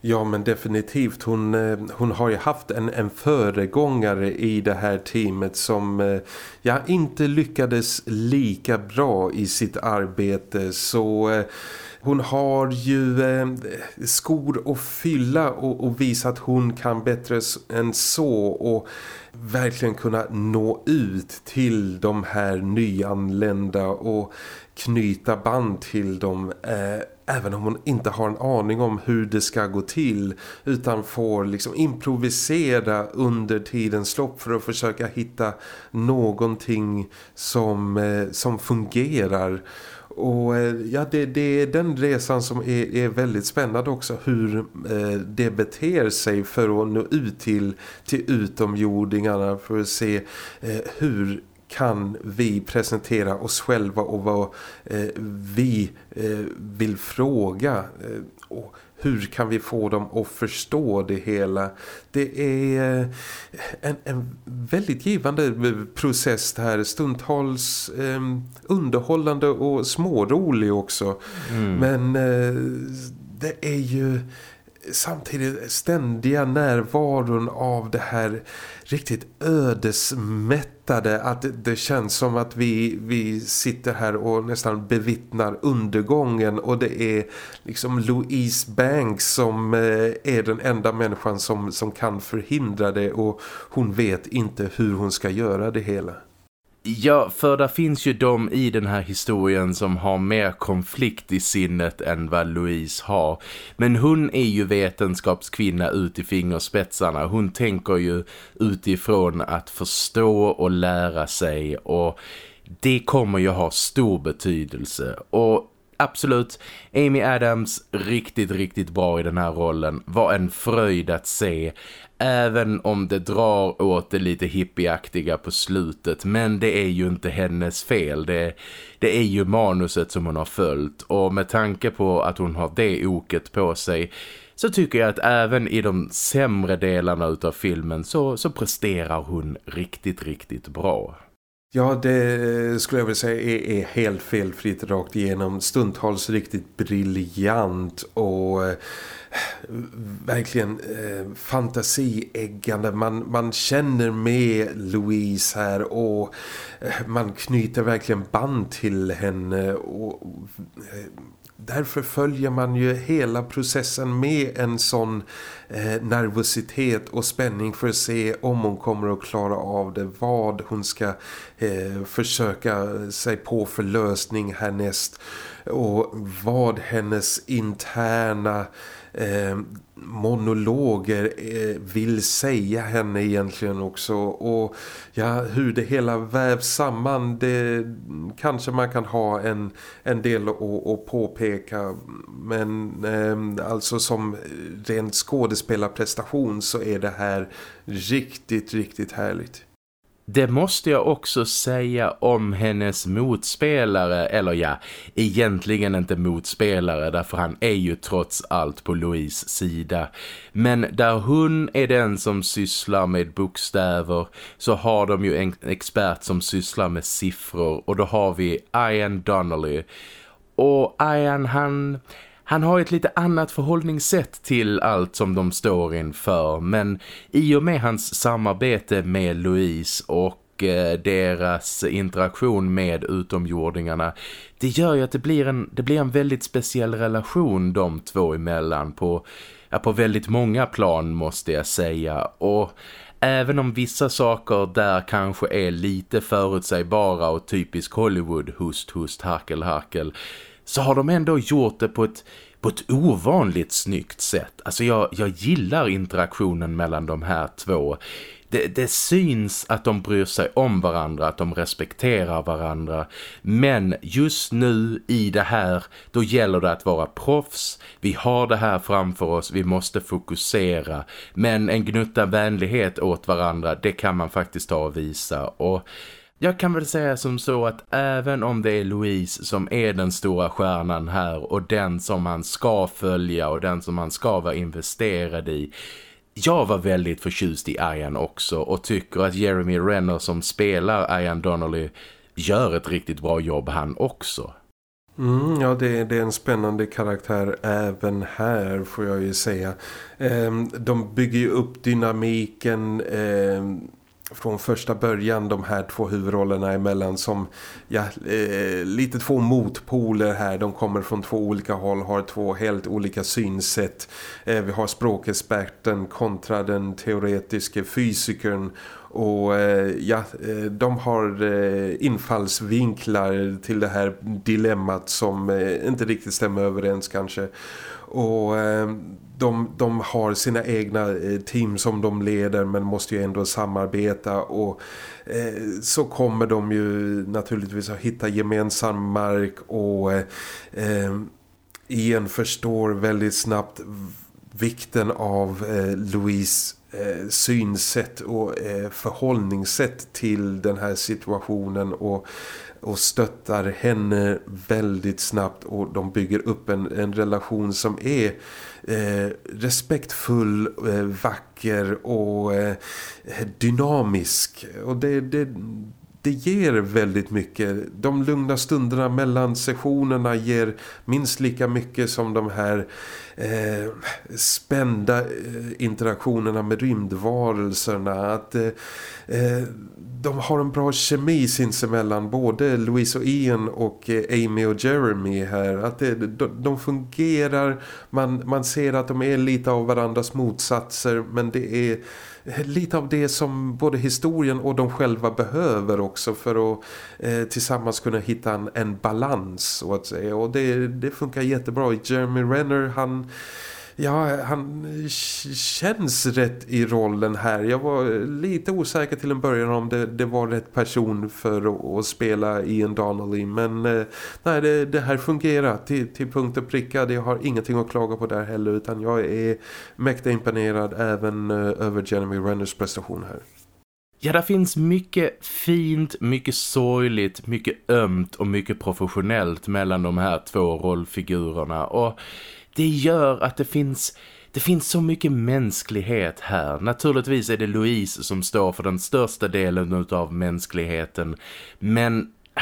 Ja men definitivt, hon, eh, hon har ju haft en, en föregångare i det här teamet som eh, ja, inte lyckades lika bra i sitt arbete så eh, hon har ju skor att fylla och, och visa att hon kan bättre än så och verkligen kunna nå ut till de här nyanlända och knyta band till dem eh, även om hon inte har en aning om hur det ska gå till utan får liksom improvisera under tidens lopp för att försöka hitta någonting som, eh, som fungerar och eh, ja, det, det, är den resan som är, är väldigt spännande också. Hur eh, det beter sig för att nå ut till, till utomjordingarna. För att se eh, hur kan vi presentera oss själva och vad eh, vi eh, vill fråga eh, och hur kan vi få dem att förstå det hela? Det är eh, en, en väldigt givande process det här. Stundtals eh, underhållande och smårolig också. Mm. Men eh, det är ju samtidigt ständiga närvaron av det här riktigt ödesmättade att det känns som att vi, vi sitter här och nästan bevittnar undergången och det är liksom Louise Banks som eh, är den enda människan som, som kan förhindra det och hon vet inte hur hon ska göra det hela.
Ja, för det finns ju de i den här historien som har mer konflikt i sinnet än vad Louise har. Men hon är ju vetenskapskvinna ut i fingerspetsarna. Hon tänker ju utifrån att förstå och lära sig och det kommer ju ha stor betydelse. Och absolut, Amy Adams riktigt, riktigt bra i den här rollen. Var en fröjd att se. Även om det drar åt det lite hippieaktiga på slutet. Men det är ju inte hennes fel. Det, det är ju manuset som hon har följt. Och med tanke på att hon har det oket på sig så tycker jag att även i de sämre delarna av filmen så, så presterar hon riktigt, riktigt bra.
Ja, det skulle jag vilja säga är, är helt felfritt rakt igenom. Stundtals riktigt briljant och eh, verkligen eh, fantasieggande. Man, man känner med Louise här och eh, man knyter verkligen band till henne och eh, därför följer man ju hela processen med en sån eh, nervositet och spänning för att se om hon kommer att klara av det. Vad hon ska eh, försöka sig på för lösning härnäst och vad hennes interna eh, monologer eh, vill säga henne egentligen också och ja, hur det hela vävs samman det kanske man kan ha en, en del att, påpeka men eh, alltså som rent skådespelarprestation så är det här riktigt, riktigt härligt.
Det måste jag också säga om hennes motspelare, eller ja, egentligen inte motspelare därför han är ju trots allt på Louise sida. Men där hon är den som sysslar med bokstäver så har de ju en expert som sysslar med siffror och då har vi Ian Donnelly. Och Ian han han har ett lite annat förhållningssätt till allt som de står inför men i och med hans samarbete med Louise och eh, deras interaktion med utomjordingarna det gör ju att det blir en, det blir en väldigt speciell relation de två emellan på, ja, på väldigt många plan måste jag säga. Och Även om vissa saker där kanske är lite förutsägbara och typisk Hollywood, hust, hust, harkel, harkel så har de ändå gjort det på ett, på ett ovanligt snyggt sätt. Alltså jag, jag gillar interaktionen mellan de här två. Det, det, syns att de bryr sig om varandra, att de respekterar varandra. Men just nu i det här, då gäller det att vara proffs. Vi har det här framför oss, vi måste fokusera. Men en gnutta vänlighet åt varandra, det kan man faktiskt ta och visa. Och jag kan väl säga som så att även om det är Louise som är den stora stjärnan här och den som man ska följa och den som man ska vara investerad i jag var väldigt förtjust i Ian också och tycker att Jeremy Renner som spelar Ian Donnelly gör ett riktigt bra jobb han också.
Mm, ja, det, det, är en spännande karaktär även här får jag ju säga. Eh, de bygger ju upp dynamiken eh, från första början de här två huvudrollerna emellan som ja, eh, lite två motpoler här. De kommer från två olika håll, har två helt olika synsätt. Eh, vi har språkexperten kontra den teoretiska fysikern och eh, ja, eh, de har eh, infallsvinklar till det här dilemmat som inte riktigt stämmer överens kanske. Och de, de har sina egna team som de leder men måste ju ändå samarbeta och eh, så kommer de ju naturligtvis att hitta gemensam mark och igen eh, Ian förstår väldigt snabbt vikten av eh, Louise eh, synsätt och eh, förhållningssätt till den här situationen och, och stöttar henne väldigt snabbt och de bygger upp en, en relation som är eh, respektfull, eh, vacker och eh, dynamisk. Och det, det, det ger väldigt mycket. De lugna stunderna mellan sessionerna ger minst lika mycket som de här eh, spända eh, interaktionerna med rymdvarelserna. Att eh, eh de har en bra kemi sinsemellan, både Louise och Ian och eh, Amy och Jeremy här. Att det, de, de fungerar, man, man ser att de är lite av varandras motsatser men det är lite av det som både historien och de själva behöver också för att eh, tillsammans kunna hitta en, en balans så att säga. Och det, det funkar jättebra. Jeremy Renner han ja, han eh, känns rätt i rollen här. Jag var eh, lite osäker till en början om det, det var rätt person för att, att spela Ian Donnelly. Men eh, nej, det, det, här fungerar till, till punkt och pricka. Jag har ingenting att klaga på där heller utan jag är mäkta imponerad även över Jeremy Renners prestation här.
Ja, det finns mycket fint, mycket sorgligt, mycket ömt och mycket professionellt mellan de här två rollfigurerna och det gör att det finns det finns så mycket mänsklighet här. Naturligtvis är det Louise som står för den största delen av mänskligheten. Men äh,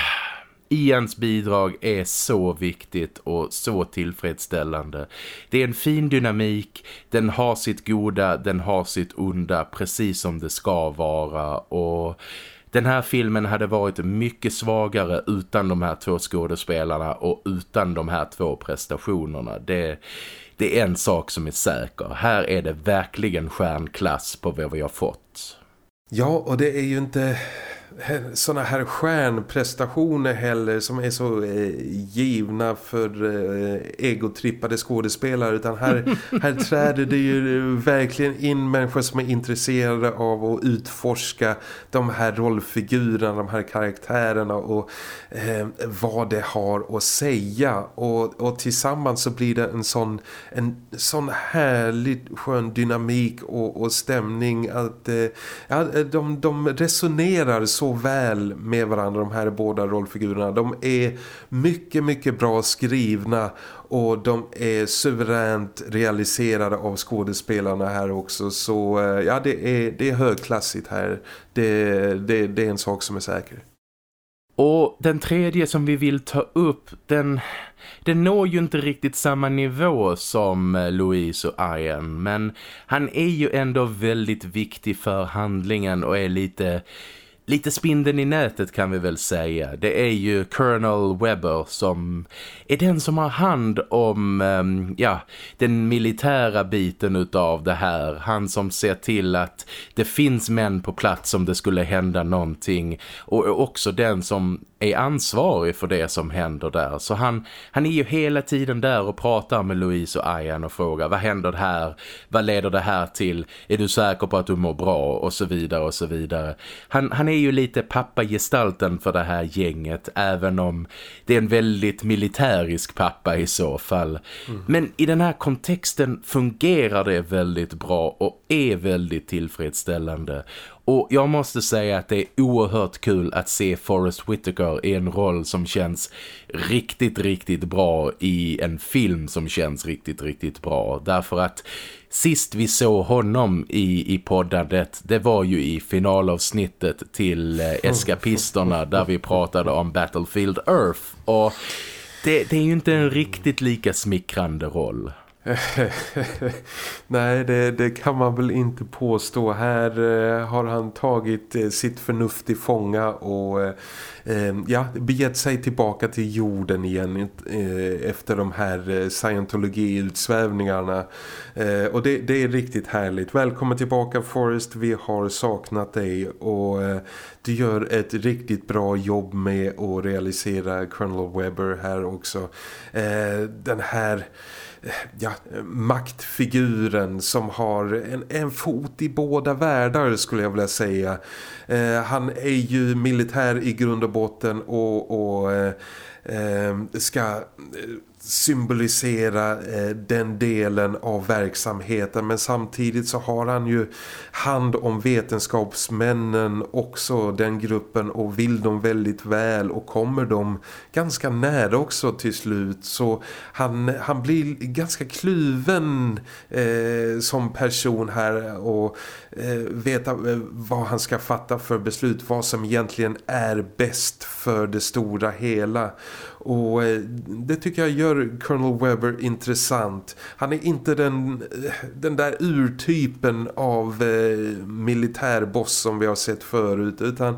Ians bidrag är så viktigt och så tillfredsställande. Det är en fin dynamik, den har sitt goda, den har sitt onda precis som det ska vara och den här filmen hade varit mycket svagare utan de här två skådespelarna och utan de här två prestationerna. Det, det är en sak som är säker. Här är det verkligen stjärnklass på vad vi har fått.
Ja, och det är ju inte såna här stjärnprestationer heller som är så eh, givna för eh, egotrippade skådespelare. Utan här, här träder det ju verkligen in människor som är intresserade av att utforska de här rollfigurerna, de här karaktärerna och eh, vad det har att säga. Och, och tillsammans så blir det en sån, en sån härligt skön dynamik och, och stämning att eh, ja, de, de resonerar så så väl med varandra de här båda rollfigurerna. De är mycket, mycket bra skrivna och de är suveränt realiserade av skådespelarna här också. Så eh, ja, det är, det är högklassigt här. Det, det, det är en sak som är säker.
Och den tredje som vi vill ta upp, den, den når ju inte riktigt samma nivå som eh, Louise och Ian. Men han är ju ändå väldigt viktig för handlingen och är lite lite spindeln i nätet kan vi väl säga. Det är ju Colonel Webber som är den som har hand om ehm, ja, den militära biten utav det här. Han som ser till att det finns män på plats om det skulle hända någonting. Och också den som är ansvarig för det som händer där. Så han, han är ju hela tiden där och pratar med Louise och Ian och frågar vad händer här? Vad leder det här till? Är du säker på att du mår bra? Och så vidare och så vidare. Han, han är ju lite pappagestalten för det här gänget även om det är en väldigt militärisk pappa i så fall. Mm. Men i den här kontexten fungerar det väldigt bra och är väldigt tillfredsställande. Och jag måste säga att det är oerhört kul att se Forrest Whitaker i en roll som känns riktigt, riktigt bra i en film som känns riktigt, riktigt bra. Därför att sist vi såg honom i, i poddandet, det var ju i finalavsnittet till eh, Eskapisterna där vi pratade om Battlefield Earth. Och det, det är ju inte en riktigt lika smickrande roll.
Nej, det, det, kan man väl inte påstå. Här eh, har han tagit eh, sitt förnuft i fånga och eh, eh ja, begett sig tillbaka till jorden igen eh, efter de här eh, scientologi-utsvävningarna. Eh, och det, det, är riktigt härligt. Välkommen tillbaka Forrest, vi har saknat dig och eh, du gör ett riktigt bra jobb med att realisera Colonel Webber här också. Eh, den här ja, maktfiguren som har en, en fot i båda världar skulle jag vilja säga. Eh, han är ju militär i grund och botten och, och eh, eh ska eh, symbolisera eh, den delen av verksamheten. Men samtidigt så har han ju hand om vetenskapsmännen också den gruppen och vill dem väldigt väl och kommer dem ganska nära också till slut. Så han, han blir ganska kluven eh, som person här och eh, veta eh, vad han ska fatta för beslut vad som egentligen är bäst för det stora hela och eh, det tycker jag gör Colonel Webber intressant. Han är inte den, eh, den där urtypen av eh, militärboss som vi har sett förut utan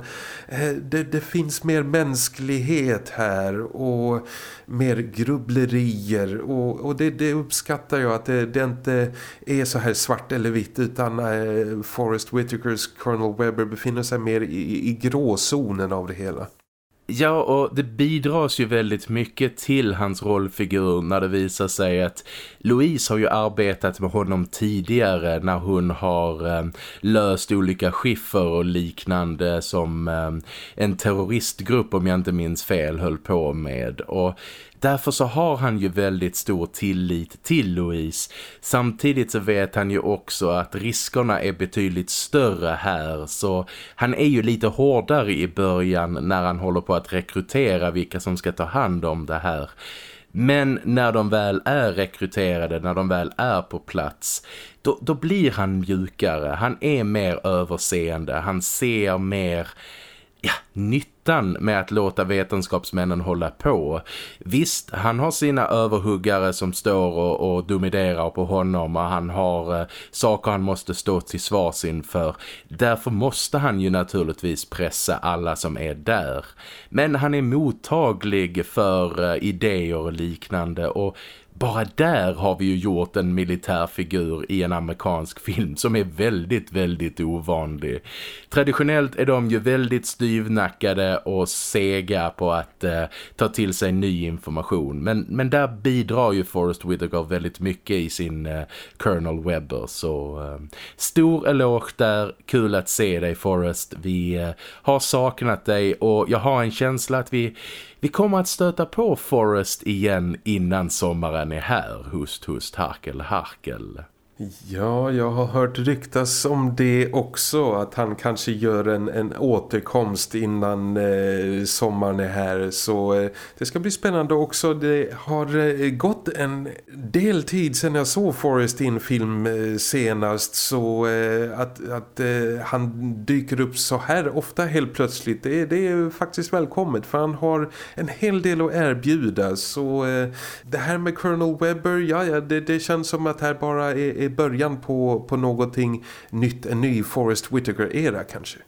eh, det, det, finns mer mänsklighet här och mer grubblerier och, och det, det, uppskattar jag att det, det, inte är så här svart eller vitt utan eh, Forrest Whitakers Colonel Webber befinner sig mer i, i gråzonen av det hela.
Ja, och det bidras ju väldigt mycket till hans rollfigur när det visar sig att Louise har ju arbetat med honom tidigare när hon har eh, löst olika skiffer och liknande som eh, en terroristgrupp om jag inte minns fel höll på med. Och Därför så har han ju väldigt stor tillit till Louise. Samtidigt så vet han ju också att riskerna är betydligt större här så han är ju lite hårdare i början när han håller på att rekrytera vilka som ska ta hand om det här. Men när de väl är rekryterade, när de väl är på plats, då, då blir han mjukare. Han är mer överseende, han ser mer ja, utan med att låta vetenskapsmännen hålla på. Visst, han har sina överhuggare som står och, och dominerar på honom och han har eh, saker han måste stå till svars inför. Därför måste han ju naturligtvis pressa alla som är där. Men han är mottaglig för eh, idéer och liknande och bara där har vi ju gjort en militärfigur i en amerikansk film som är väldigt, väldigt ovanlig. Traditionellt är de ju väldigt styvnackade och sega på att eh, ta till sig ny information. Men, men där bidrar ju Forrest Whitaker väldigt mycket i sin eh, Colonel Webber. Så eh, stor eloge där, kul att se dig Forrest. Vi eh, har saknat dig och jag har en känsla att vi vi kommer att stöta på Forrest igen innan sommaren är här. Hust, hust, harkel, harkel.
Ja, jag har hört ryktas om det också. Att han kanske gör en, en återkomst innan eh, sommaren är här. Så eh, det ska bli spännande också. Det har eh, gått en del tid sedan jag såg Forrest in film eh, senast. Så eh, att, att eh, han dyker upp så här ofta helt plötsligt. Det, det är faktiskt välkommet. För han har en hel del att erbjuda. Så eh, det här med Colonel Webber, ja, ja det, det känns som att här bara är, är början på, på någonting nytt, en ny Forrest Whitaker-era kanske.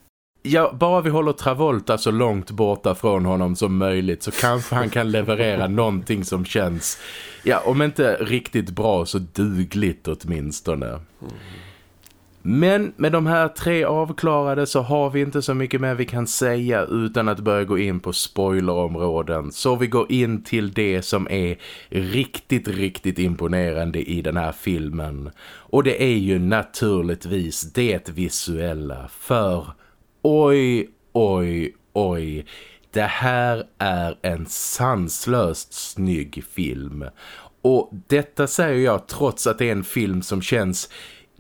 Ja, bara vi håller Travolta så långt borta från honom som möjligt så kanske han kan leverera någonting som känns, ja om inte riktigt bra så dugligt åtminstone. Mm. Men med de här tre avklarade så har vi inte så mycket mer vi kan säga utan att börja gå in på spoilerområden. Så vi går in till det som är riktigt, riktigt imponerande i den här filmen. Och det är ju naturligtvis det visuella. För oj, oj, oj. Det här är en sanslöst snygg film. Och detta säger jag trots att det är en film som känns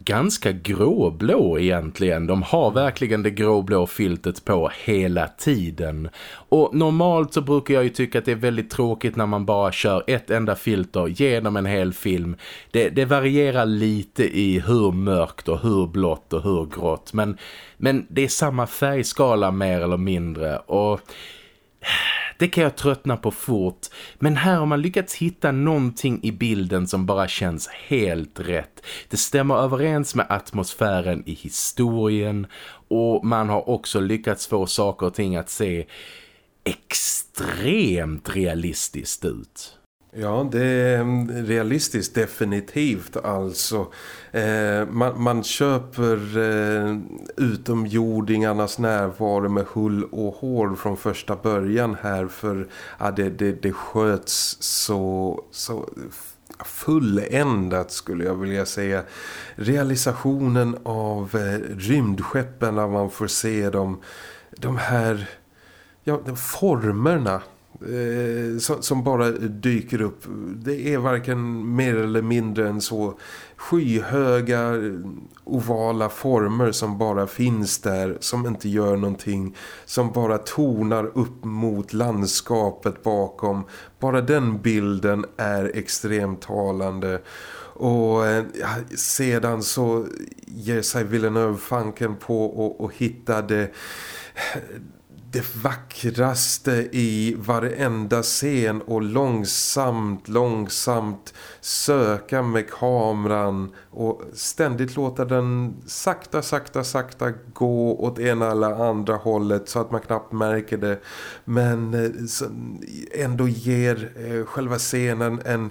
ganska gråblå egentligen. De har verkligen det gråblå filtet på hela tiden. Och normalt så brukar jag ju tycka att det är väldigt tråkigt när man bara kör ett enda filter genom en hel film. Det, det varierar lite i hur mörkt och hur blått och hur grått. Men, men det är samma färgskala mer eller mindre och det kan jag tröttna på fort. Men här har man lyckats hitta någonting i bilden som bara känns helt rätt. Det stämmer överens med atmosfären i historien och man har också lyckats få saker och ting att se extremt realistiskt ut.
Ja, det är realistiskt definitivt alltså. Eh, man, man, köper eh, utomjordingarnas närvaro med hull och hår från första början här för ja, det, det, det sköts så, så fulländat skulle jag vilja säga. Realisationen av eh, rymdskeppen när man får se dem, de här ja, de formerna Eh, som, som, bara dyker upp. Det är varken mer eller mindre än så skyhöga eh, ovala former som bara finns där som inte gör någonting som bara tonar upp mot landskapet bakom bara den bilden är extremt talande och ja, sedan så ger sig Villeneuve fanken på att hitta det det vackraste i varenda scen och långsamt, långsamt söka med kameran och ständigt låta den sakta, sakta, sakta gå åt ena eller andra hållet så att man knappt märker det. Men eh, ändå ger eh, själva scenen en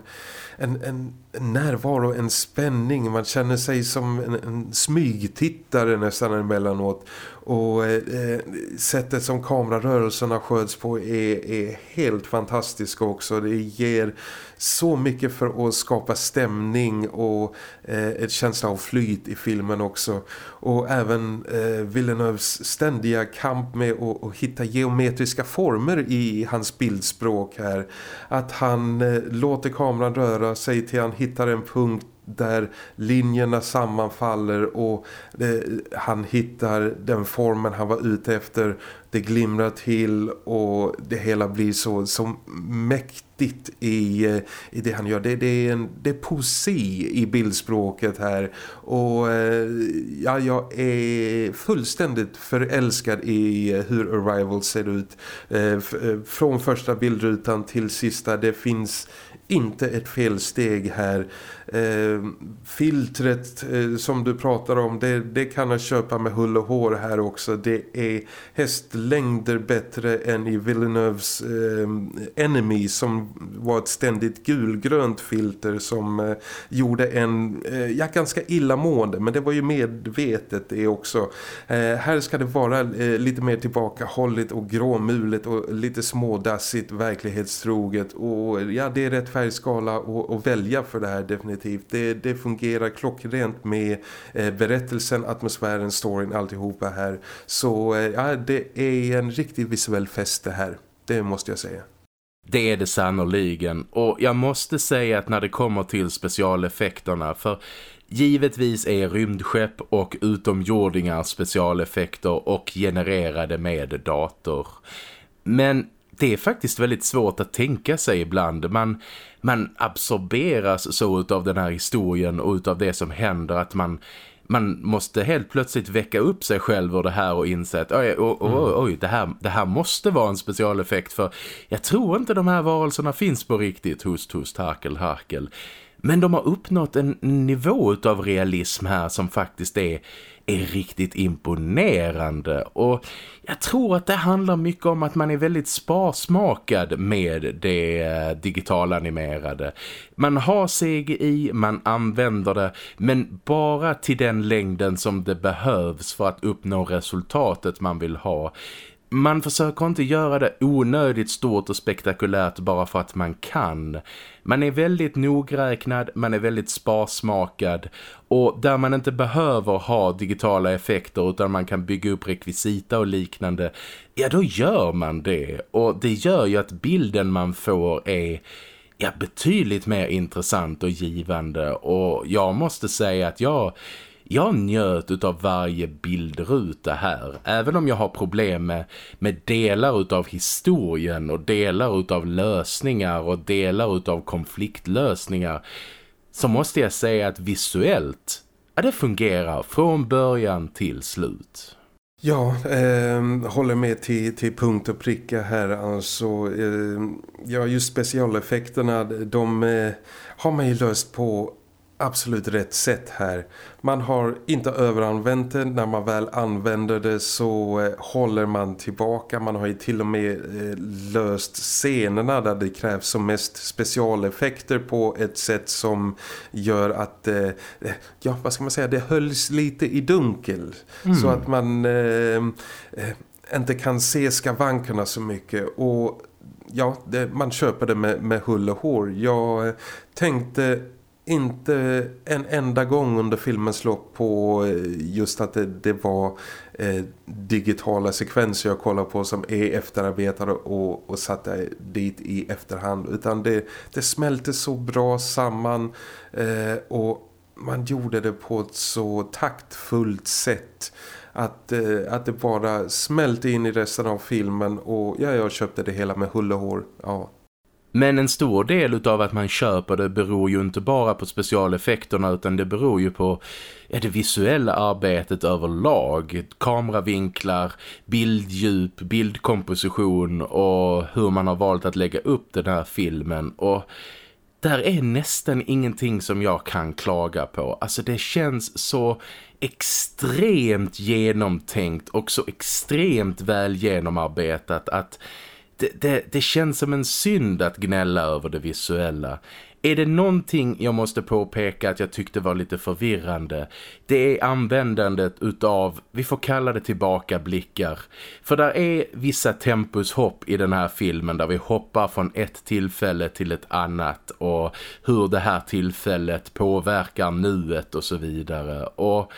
en, en närvaro, en spänning. Man känner sig som en, en smygtittare nästan emellanåt. Och eh, eh sättet som kamerarörelserna sköts på är, är helt fantastiskt också. Det ger så mycket för att skapa stämning och eh, ett känsla av flyt i filmen också. Och även eh, Villeneuves ständiga kamp med att, att hitta geometriska former i hans bildspråk här. Att han eh, låter kameran röra sig till han hittar en punkt där linjerna sammanfaller och det, han hittar den formen han var ute efter det glimrar till och det hela blir så, så mäktigt i, eh, i det han gör. Det, det, är en, det är poesi i bildspråket här och eh, ja, jag är fullständigt förälskad i hur Arrival ser ut. Från första bildrutan till sista, det finns inte ett felsteg här. Eh, filtret eh, som du pratar om, det, det kan jag köpa med hull och hår här också. Det är hästlängder bättre än i Villeneuves eh, Enemy som var ett ständigt gulgrönt filter som eh, gjorde en eh, ja, ganska illamående. Men det var ju medvetet det också. Eh, här ska det vara eh, lite mer tillbakahålligt och gråmulet och lite smådassigt verklighetstroget. Och ja, det är rätt färgskala att välja för det här definitivt. Det, det fungerar klockrent med eh, berättelsen, atmosfären, storyn, alltihopa här. Så eh, ja, det är en riktig visuell fest det här. Det måste jag säga.
Det är det sannoliken och jag måste säga att när det kommer till specialeffekterna för givetvis är rymdskepp och utomjordingar specialeffekter och genererade med dator. Men det är faktiskt väldigt svårt att tänka sig ibland. Man, man absorberas så av den här historien och utav det som händer att man, man måste helt plötsligt väcka upp sig själv ur det här och inse att oj, oj, oj, mm. oj det, här, det här måste vara en specialeffekt för jag tror inte de här varelserna finns på riktigt, host, host, harkel, harkel. Men de har uppnått en nivå av realism här som faktiskt är är riktigt imponerande och jag tror att det handlar mycket om att man är väldigt sparsmakad med det eh, digitalanimerade. Man har CGI, man använder det men bara till den längden som det behövs för att uppnå resultatet man vill ha man försöker inte göra det onödigt stort och spektakulärt bara för att man kan. Man är väldigt nogräknad, man är väldigt sparsmakad och där man inte behöver ha digitala effekter utan man kan bygga upp rekvisita och liknande, ja då gör man det. Och det gör ju att bilden man får är ja, betydligt mer intressant och givande och jag måste säga att jag jag njöt av varje bildruta här. Även om jag har problem med, med delar av historien och delar av lösningar och delar av konfliktlösningar så måste jag säga att visuellt ja, det fungerar från början till slut.
Ja, eh, håller med till, till punkt och pricka här. Alltså, eh, ja, just specialeffekterna, de eh, har man ju löst på absolut rätt sätt här. Man har inte överanvänt det. När man väl använder det så eh, håller man tillbaka. Man har ju till och med eh, löst scenerna där det krävs som mest specialeffekter på ett sätt som gör att, eh, ja vad ska man säga, det hölls lite i dunkel. Mm. Så att man eh, inte kan se skavankerna så mycket. Och ja, det, man köper det med, med hull och hår. Jag tänkte inte en enda gång under filmens lopp på eh, just att det, det var eh, digitala sekvenser jag kollar på som är efterarbetade och, och satte dit i efterhand utan det, det smälte så bra samman eh, och man gjorde det på ett så taktfullt sätt att, eh, att det bara smälte in i resten av filmen och ja, jag köpte det hela med hull och hår. Ja.
Men en stor del av att man köper det beror ju inte bara på specialeffekterna utan det beror ju på ja, det visuella arbetet överlag. Kameravinklar, bilddjup, bildkomposition och hur man har valt att lägga upp den här filmen. Och där är nästan ingenting som jag kan klaga på. Alltså det känns så extremt genomtänkt och så extremt väl genomarbetat att det, det, det känns som en synd att gnälla över det visuella. Är det någonting jag måste påpeka att jag tyckte var lite förvirrande det är användandet utav, vi får kalla det tillbaka blickar. För där är vissa tempushopp i den här filmen där vi hoppar från ett tillfälle till ett annat och hur det här tillfället påverkar nuet och så vidare. Och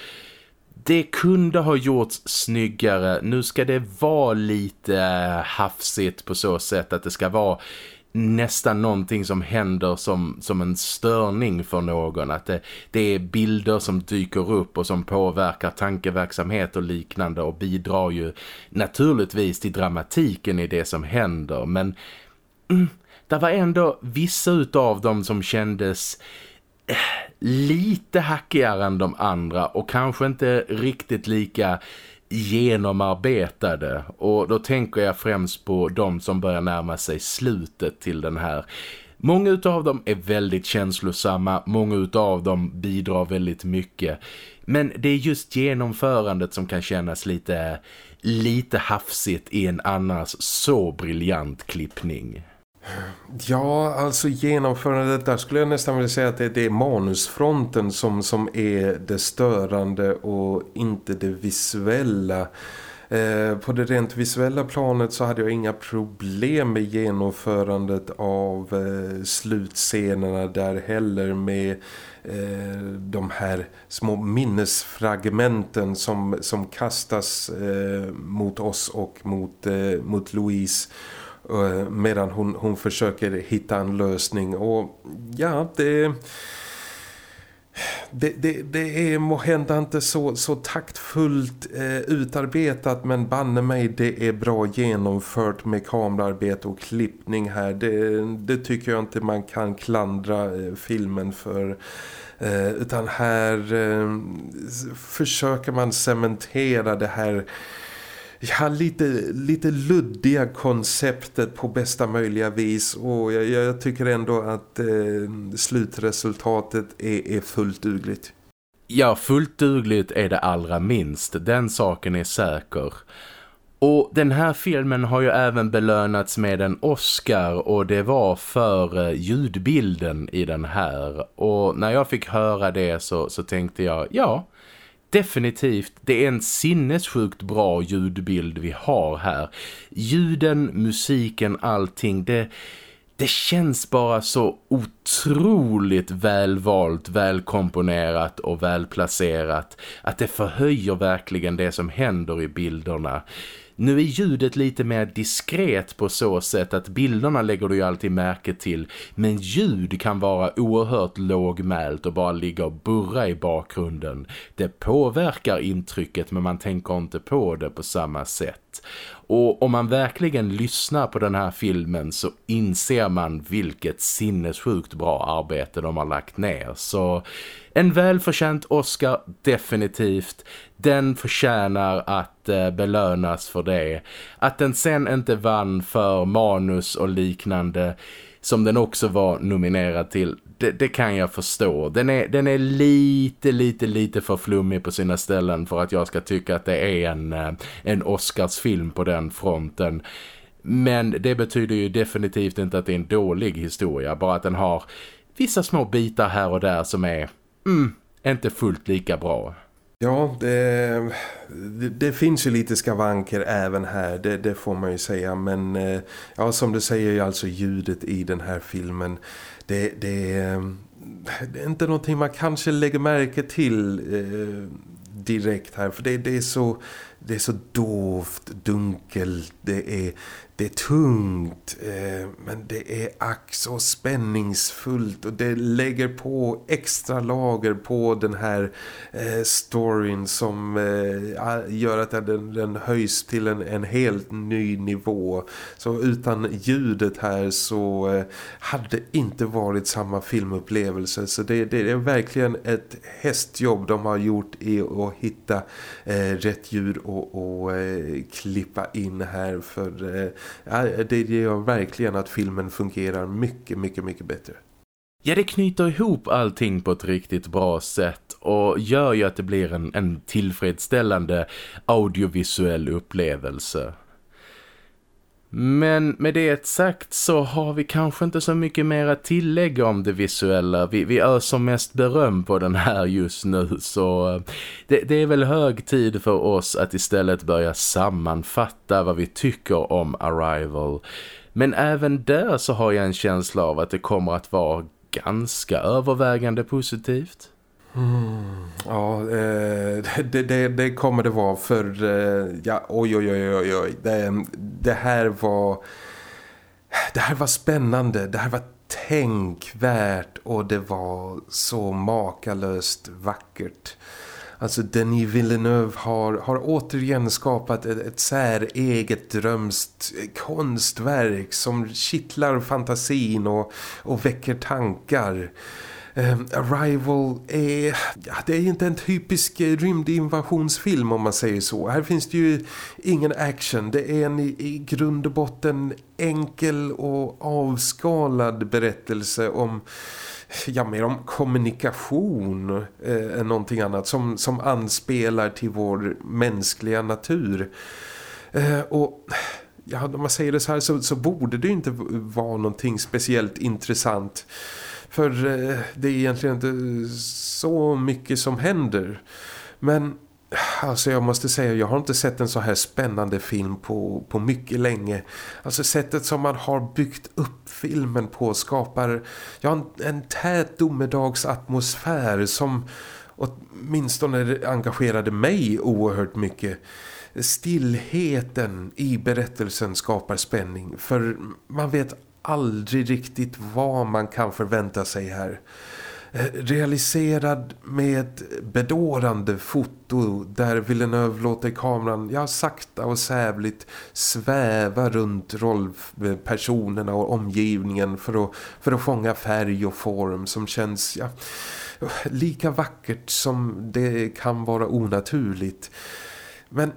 det kunde ha gjorts snyggare. Nu ska det vara lite eh, hafsigt på så sätt att det ska vara nästan någonting som händer som, som en störning för någon. Att det, det är bilder som dyker upp och som påverkar tankeverksamhet och liknande och bidrar ju naturligtvis till dramatiken i det som händer. Men mm, det var ändå vissa utav dem som kändes eh, lite hackigare än de andra och kanske inte riktigt lika genomarbetade och då tänker jag främst på de som börjar närma sig slutet till den här. Många av dem är väldigt känslosamma, många av dem bidrar väldigt mycket. Men det är just genomförandet som kan kännas lite, lite hafsigt i en annars så briljant klippning.
Ja, alltså genomförandet där skulle jag nästan vilja säga att det, det är manusfronten som, som är det störande och inte det visuella. Eh, på det rent visuella planet så hade jag inga problem med genomförandet av eh, slutscenerna där heller med eh, de här små minnesfragmenten som, som kastas eh, mot oss och mot, eh, mot Louise Eh, medan hon, hon försöker hitta en lösning och ja det det, det, det är måhända inte så, så taktfullt eh, utarbetat men banne mig det är bra genomfört med kamerarbete och klippning här. Det, det tycker jag inte man kan klandra eh, filmen för. Eh, utan här eh, försöker man cementera det här ja, lite, lite luddiga konceptet på bästa möjliga vis och jag, jag tycker ändå att eh, slutresultatet är, är fullt dugligt.
Ja, fullt dugligt är det allra minst. Den saken är säker. Och den här filmen har ju även belönats med en Oscar och det var för eh, ljudbilden i den här. Och när jag fick höra det så, så tänkte jag, ja, definitivt, det är en sinnessjukt bra ljudbild vi har här. Ljuden, musiken, allting, det, det känns bara så otroligt välvalt, välkomponerat och välplacerat att det förhöjer verkligen det som händer i bilderna. Nu är ljudet lite mer diskret på så sätt att bilderna lägger du ju alltid märke till men ljud kan vara oerhört lågmält och bara ligga och burra i bakgrunden. Det påverkar intrycket men man tänker inte på det på samma sätt. Och om man verkligen lyssnar på den här filmen så inser man vilket sinnessjukt bra arbete de har lagt ner. Så en välförtjänt Oscar, definitivt. Den förtjänar att eh, belönas för det. Att den sen inte vann för manus och liknande som den också var nominerad till, det, det, kan jag förstå. Den är, den är lite, lite, lite för flummig på sina ställen för att jag ska tycka att det är en, eh, en Oscarsfilm på den fronten. Men det betyder ju definitivt inte att det är en dålig historia, bara att den har vissa små bitar här och där som är mm, inte fullt lika bra.
Ja, det, det, det, finns ju lite skavanker även här, det, det, får man ju säga. Men eh, ja, som du säger, alltså ljudet i den här filmen, det, det, det är inte någonting man kanske lägger märke till eh, direkt här. För det, det, är så, det är så dovt, dunkelt, det är, det är tungt eh, men det är ax och spänningsfullt och det lägger på extra lager på den här eh, storyn som eh, gör att den, den höjs till en, en helt ny nivå. Så utan ljudet här så eh, hade det inte varit samma filmupplevelse. Så det, det, är verkligen ett hästjobb de har gjort i att hitta eh, rätt ljud och, och eh, klippa in här för eh, det gör verkligen att filmen fungerar mycket, mycket, mycket bättre.
Ja, det knyter ihop allting på ett riktigt bra sätt och gör ju att det blir en, en tillfredsställande audiovisuell upplevelse. Men med det sagt så har vi kanske inte så mycket mer att tillägga om det visuella. Vi, vi öser mest beröm på den här just nu så eh, det, det, är väl hög tid för oss att istället börja sammanfatta vad vi tycker om Arrival. Men även där så har jag en känsla av att det kommer att vara ganska övervägande positivt.
Mm, ja, eh, det, det, det, kommer det vara för eh, ja, oj oj oj oj oj det, det här var det här var spännande, det här var tänkvärt och det var så makalöst vackert. Alltså Denis Villeneuve har, har återigen skapat ett, ett säreget drömst konstverk som kittlar fantasin och, och väcker tankar. Ehm, Arrival är, ja, det är inte en typisk eh, rymdinvasionsfilm om man säger så. Här finns det ju ingen action. Det är en i, i grund och botten enkel och avskalad berättelse om ja, mer om kommunikation eh, än någonting annat som, som anspelar till vår mänskliga natur. Eh, och ja, när man säger det så här så, så borde det inte vara någonting speciellt intressant. För eh, det är egentligen inte så mycket som händer. Men Alltså jag måste säga, jag har inte sett en så här spännande film på, på mycket länge. Alltså sättet som man har byggt upp filmen på skapar ja, en, en tät domedagsatmosfär som åtminstone engagerade mig oerhört mycket. Stillheten i berättelsen skapar spänning för man vet aldrig riktigt vad man kan förvänta sig här. Eh, realiserad med ett bedårande foto där Villeneuve låter kameran ja, sakta och sävligt sväva runt rollpersonerna och omgivningen för att, för att fånga färg och form som känns ja, lika vackert som det kan vara onaturligt. Men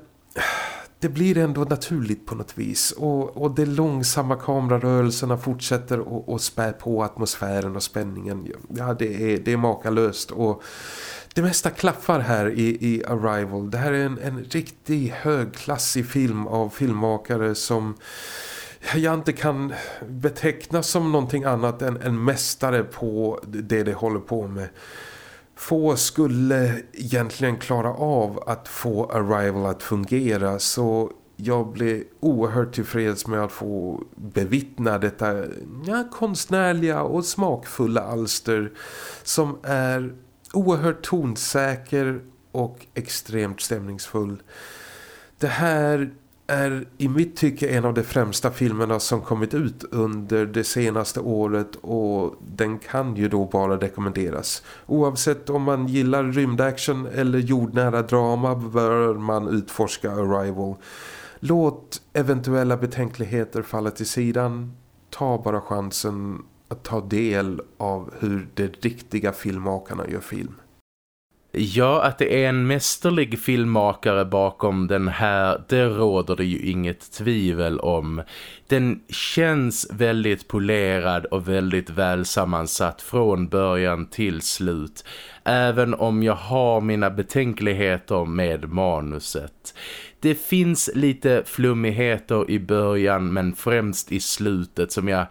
det blir ändå naturligt på något vis och, och de långsamma kamerarörelserna fortsätter att spä på atmosfären och spänningen. Ja, det är, det är makalöst och det mesta klaffar här i, i Arrival. Det här är en, en riktig högklassig film av filmmakare som jag inte kan beteckna som någonting annat än en mästare på det de håller på med få skulle egentligen klara av att få Arrival att fungera så jag blev oerhört tillfreds med att få bevittna detta ja, konstnärliga och smakfulla alster som är oerhört tonsäker och extremt stämningsfull. Det här är i mitt tycke en av de främsta filmerna som kommit ut under det senaste året och den kan ju då bara rekommenderas. Oavsett om man gillar rymdaction eller jordnära drama bör man utforska Arrival. Låt eventuella betänkligheter falla till sidan. Ta bara chansen att ta del av hur de riktiga filmmakarna gör film.
Ja, att det är en mästerlig filmmakare bakom den här, det råder det ju inget tvivel om. Den känns väldigt polerad och väldigt välsammansatt från början till slut. Även om jag har mina betänkligheter med manuset. Det finns lite flummigheter i början men främst i slutet som jag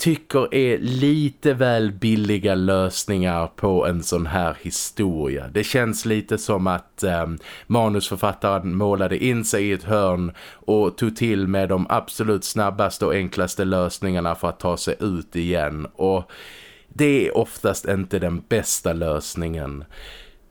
tycker är lite väl billiga lösningar på en sån här historia. Det känns lite som att eh, manusförfattaren målade in sig i ett hörn och tog till med de absolut snabbaste och enklaste lösningarna för att ta sig ut igen. Och det är oftast inte den bästa lösningen.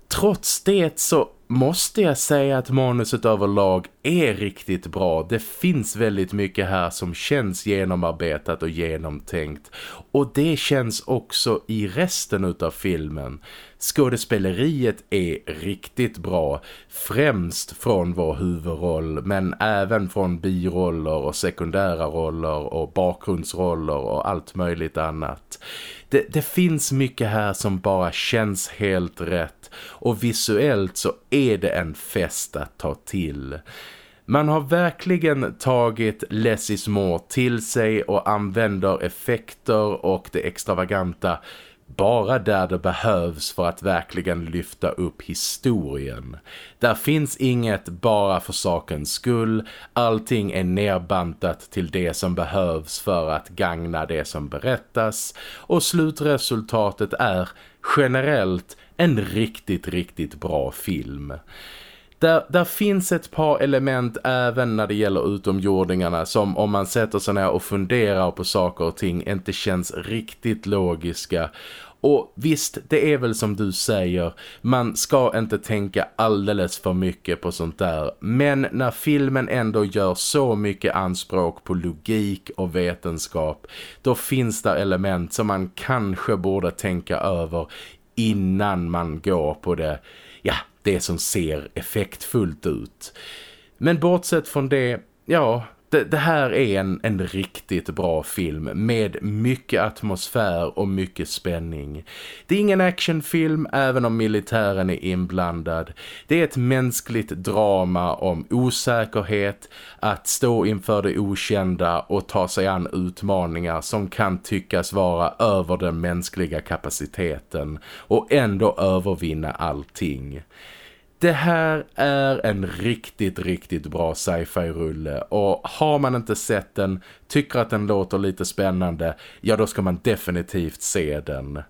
Trots det så måste jag säga att manuset överlag är riktigt bra. Det finns väldigt mycket här som känns genomarbetat och genomtänkt. Och det känns också i resten av filmen. Skådespeleriet är riktigt bra, främst från vår huvudroll men även från biroller och sekundära roller och bakgrundsroller och allt möjligt annat. Det, det finns mycket här som bara känns helt rätt och visuellt så är det en fest att ta till. Man har verkligen tagit less is more till sig och använder effekter och det extravaganta bara där det behövs för att verkligen lyfta upp historien. Där finns inget bara för sakens skull, allting är nerbantat till det som behövs för att gagna det som berättas och slutresultatet är generellt en riktigt, riktigt bra film. Där, där finns ett par element även när det gäller utomjordingarna som om man sätter sig ner och funderar på saker och ting inte känns riktigt logiska och visst, det är väl som du säger, man ska inte tänka alldeles för mycket på sånt där. Men när filmen ändå gör så mycket anspråk på logik och vetenskap, då finns det element som man kanske borde tänka över innan man går på det, ja, det som ser effektfullt ut. Men bortsett från det, ja, det, det, här är en, en riktigt bra film med mycket atmosfär och mycket spänning. Det är ingen actionfilm även om militären är inblandad. Det är ett mänskligt drama om osäkerhet, att stå inför det okända och ta sig an utmaningar som kan tyckas vara över den mänskliga kapaciteten och ändå övervinna allting. Det här är en riktigt, riktigt bra sci-fi-rulle och har man inte sett den, tycker att den låter lite spännande, ja då ska man definitivt se den.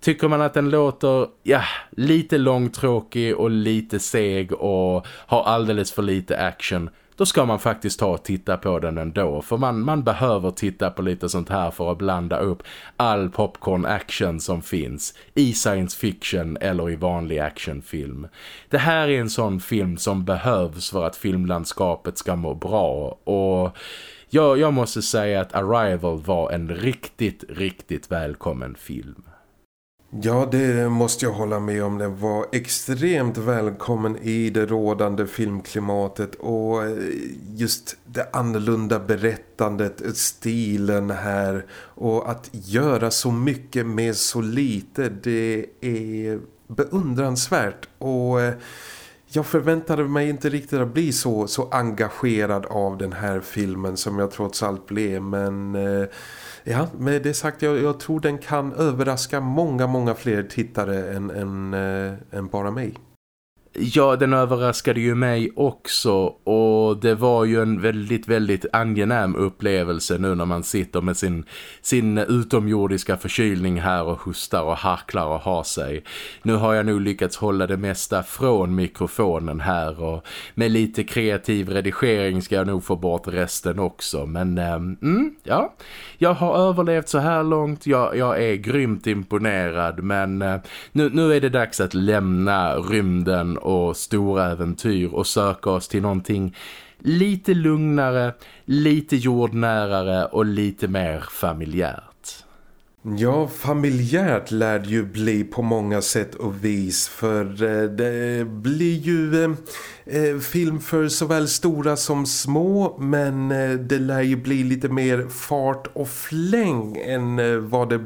Tycker man att den låter, ja, lite långtråkig och lite seg och har alldeles för lite action- då ska man faktiskt ta och titta på den ändå. För man, man behöver titta på lite sånt här för att blanda upp all popcorn-action som finns i science fiction eller i vanlig actionfilm. Det här är en sån film som behövs för att filmlandskapet ska må bra och... Jag, jag måste säga att Arrival var en riktigt, riktigt välkommen film.
Ja, det måste jag hålla med om. Den var extremt välkommen i det rådande filmklimatet och eh, just det annorlunda berättandet, stilen här och att göra så mycket med så lite, det är beundransvärt och eh, jag förväntade mig inte riktigt att bli så, så engagerad av den här filmen som jag trots allt blev men eh, Ja, med det sagt, jag, jag tror den kan överraska många, många fler tittare än, än, äh, än bara mig.
Ja, den överraskade ju mig också och det var ju en väldigt, väldigt angenäm upplevelse nu när man sitter med sin, sin utomjordiska förkylning här och hostar och harklar och har sig. Nu har jag nog lyckats hålla det mesta från mikrofonen här och med lite kreativ redigering ska jag nog få bort resten också. Men ähm, mm, ja, jag har överlevt så här långt, jag, jag är grymt imponerad men äh, nu, nu är det dags att lämna rymden och stora äventyr och söka oss till någonting lite lugnare, lite jordnärare och lite mer familjärt.
Ja, familjärt lär det ju bli på många sätt och vis för eh, det blir ju eh, eh, film för såväl stora som små men det lär ju bli lite mer fart och fläng än vad det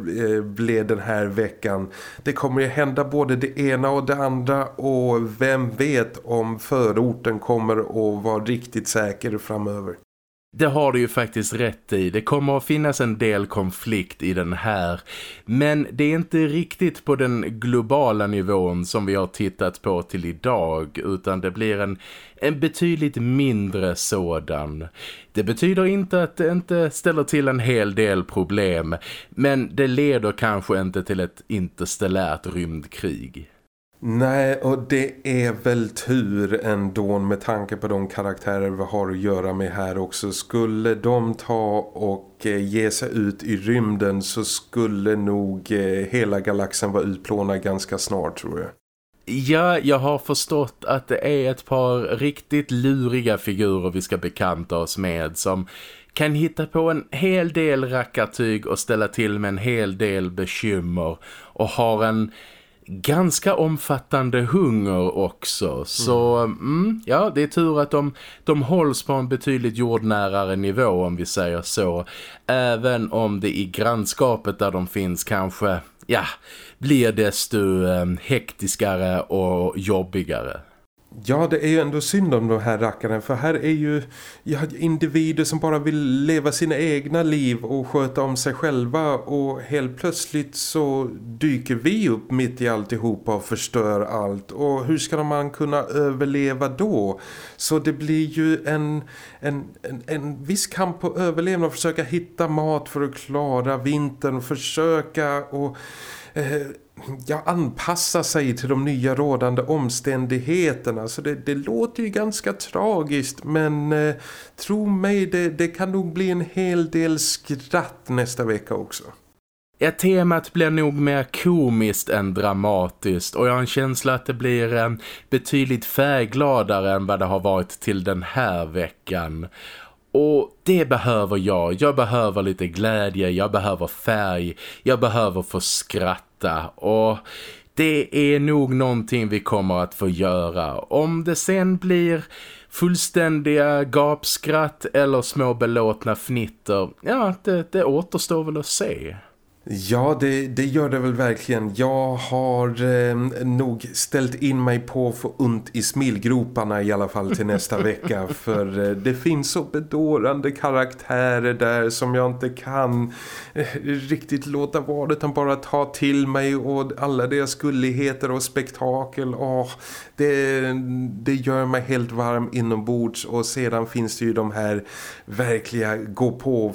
blev den här veckan. Det kommer ju hända både det ena och det andra och vem vet om förorten kommer att vara riktigt säker framöver.
Det har du ju faktiskt rätt i. Det kommer att finnas en del konflikt i den här. Men det är inte riktigt på den globala nivån som vi har tittat på till idag. Utan det blir en, en betydligt mindre sådan. Det betyder inte att det inte ställer till en hel del problem. Men det leder kanske inte till ett interstellärt rymdkrig.
Nej, och det är väl tur ändå med tanke på de karaktärer vi har att göra med här också. Skulle de ta och eh, ge sig ut i rymden så skulle nog eh, hela galaxen vara utplånad ganska snart tror jag.
Ja, jag har förstått att det är ett par riktigt luriga figurer vi ska bekanta oss med som kan hitta på en hel del rackartyg och ställa till med en hel del bekymmer och har en ganska omfattande hunger också. Så mm. mm, ja, det är tur att de, de hålls på en betydligt jordnärare nivå om vi säger så. Även om det i grannskapet där de finns kanske, ja, blir desto eh, hektiskare och jobbigare.
Ja, det är ju ändå synd om de här rackarna för här är ju ja, individer som bara vill leva sina egna liv och sköta om sig själva och helt plötsligt så dyker vi upp mitt i alltihopa och förstör allt och hur ska man kunna överleva då? Så det blir ju en, en, en, en viss kamp på överlevnad att försöka hitta mat för att klara vintern och försöka och... Eh, ja, anpassa sig till de nya rådande omständigheterna. Så det, det låter ju ganska tragiskt men eh, tro mig, det, det kan nog bli en hel del skratt nästa vecka också.
Ja, temat blir nog mer komiskt än dramatiskt och jag har en känsla att det blir en betydligt färggladare än vad det har varit till den här veckan. Och det behöver jag. Jag behöver lite glädje, jag behöver färg, jag behöver få detta och det är nog någonting vi kommer att få göra. Om det sen blir fullständiga gapskratt eller små belåtna fnitter, ja det, det återstår väl att se.
Ja, det, det, gör det väl verkligen. Jag har eh, nog ställt in mig på att få ont i smilgroparna i alla fall till nästa vecka. För eh, det finns så bedårande karaktärer där som jag inte kan eh, riktigt låta vara utan bara ta till mig och alla deras gulligheter och spektakel. Åh, det, det gör mig helt varm inombords och sedan finns det ju de här verkliga gå på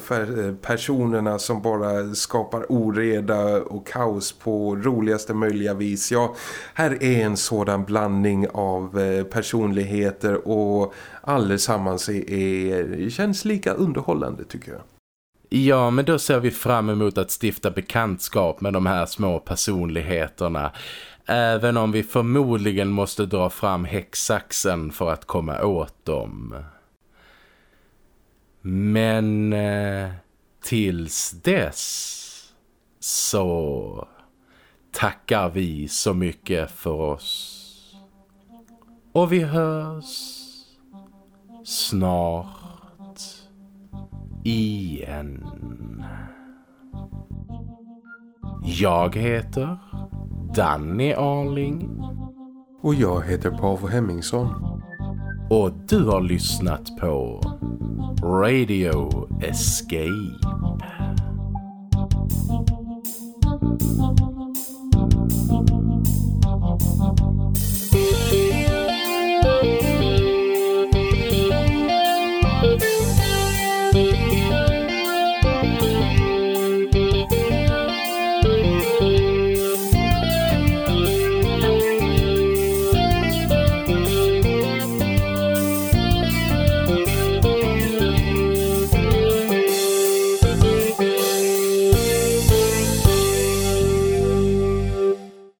personerna som bara skapar oreda och kaos på roligaste möjliga vis. Ja, här är en sådan blandning av eh, personligheter och allesammans är, är, känns lika underhållande tycker jag.
Ja, men då ser vi fram emot att stifta bekantskap med de här små personligheterna. Även om vi förmodligen måste dra fram häxaxen för att komma åt dem. Men eh, tills dess så tackar vi så mycket för oss. Och vi hörs snart igen. Jag heter Danny Arling.
Och jag heter Paavo Hemmingsson.
Och du har lyssnat på Radio Escape. Thank you.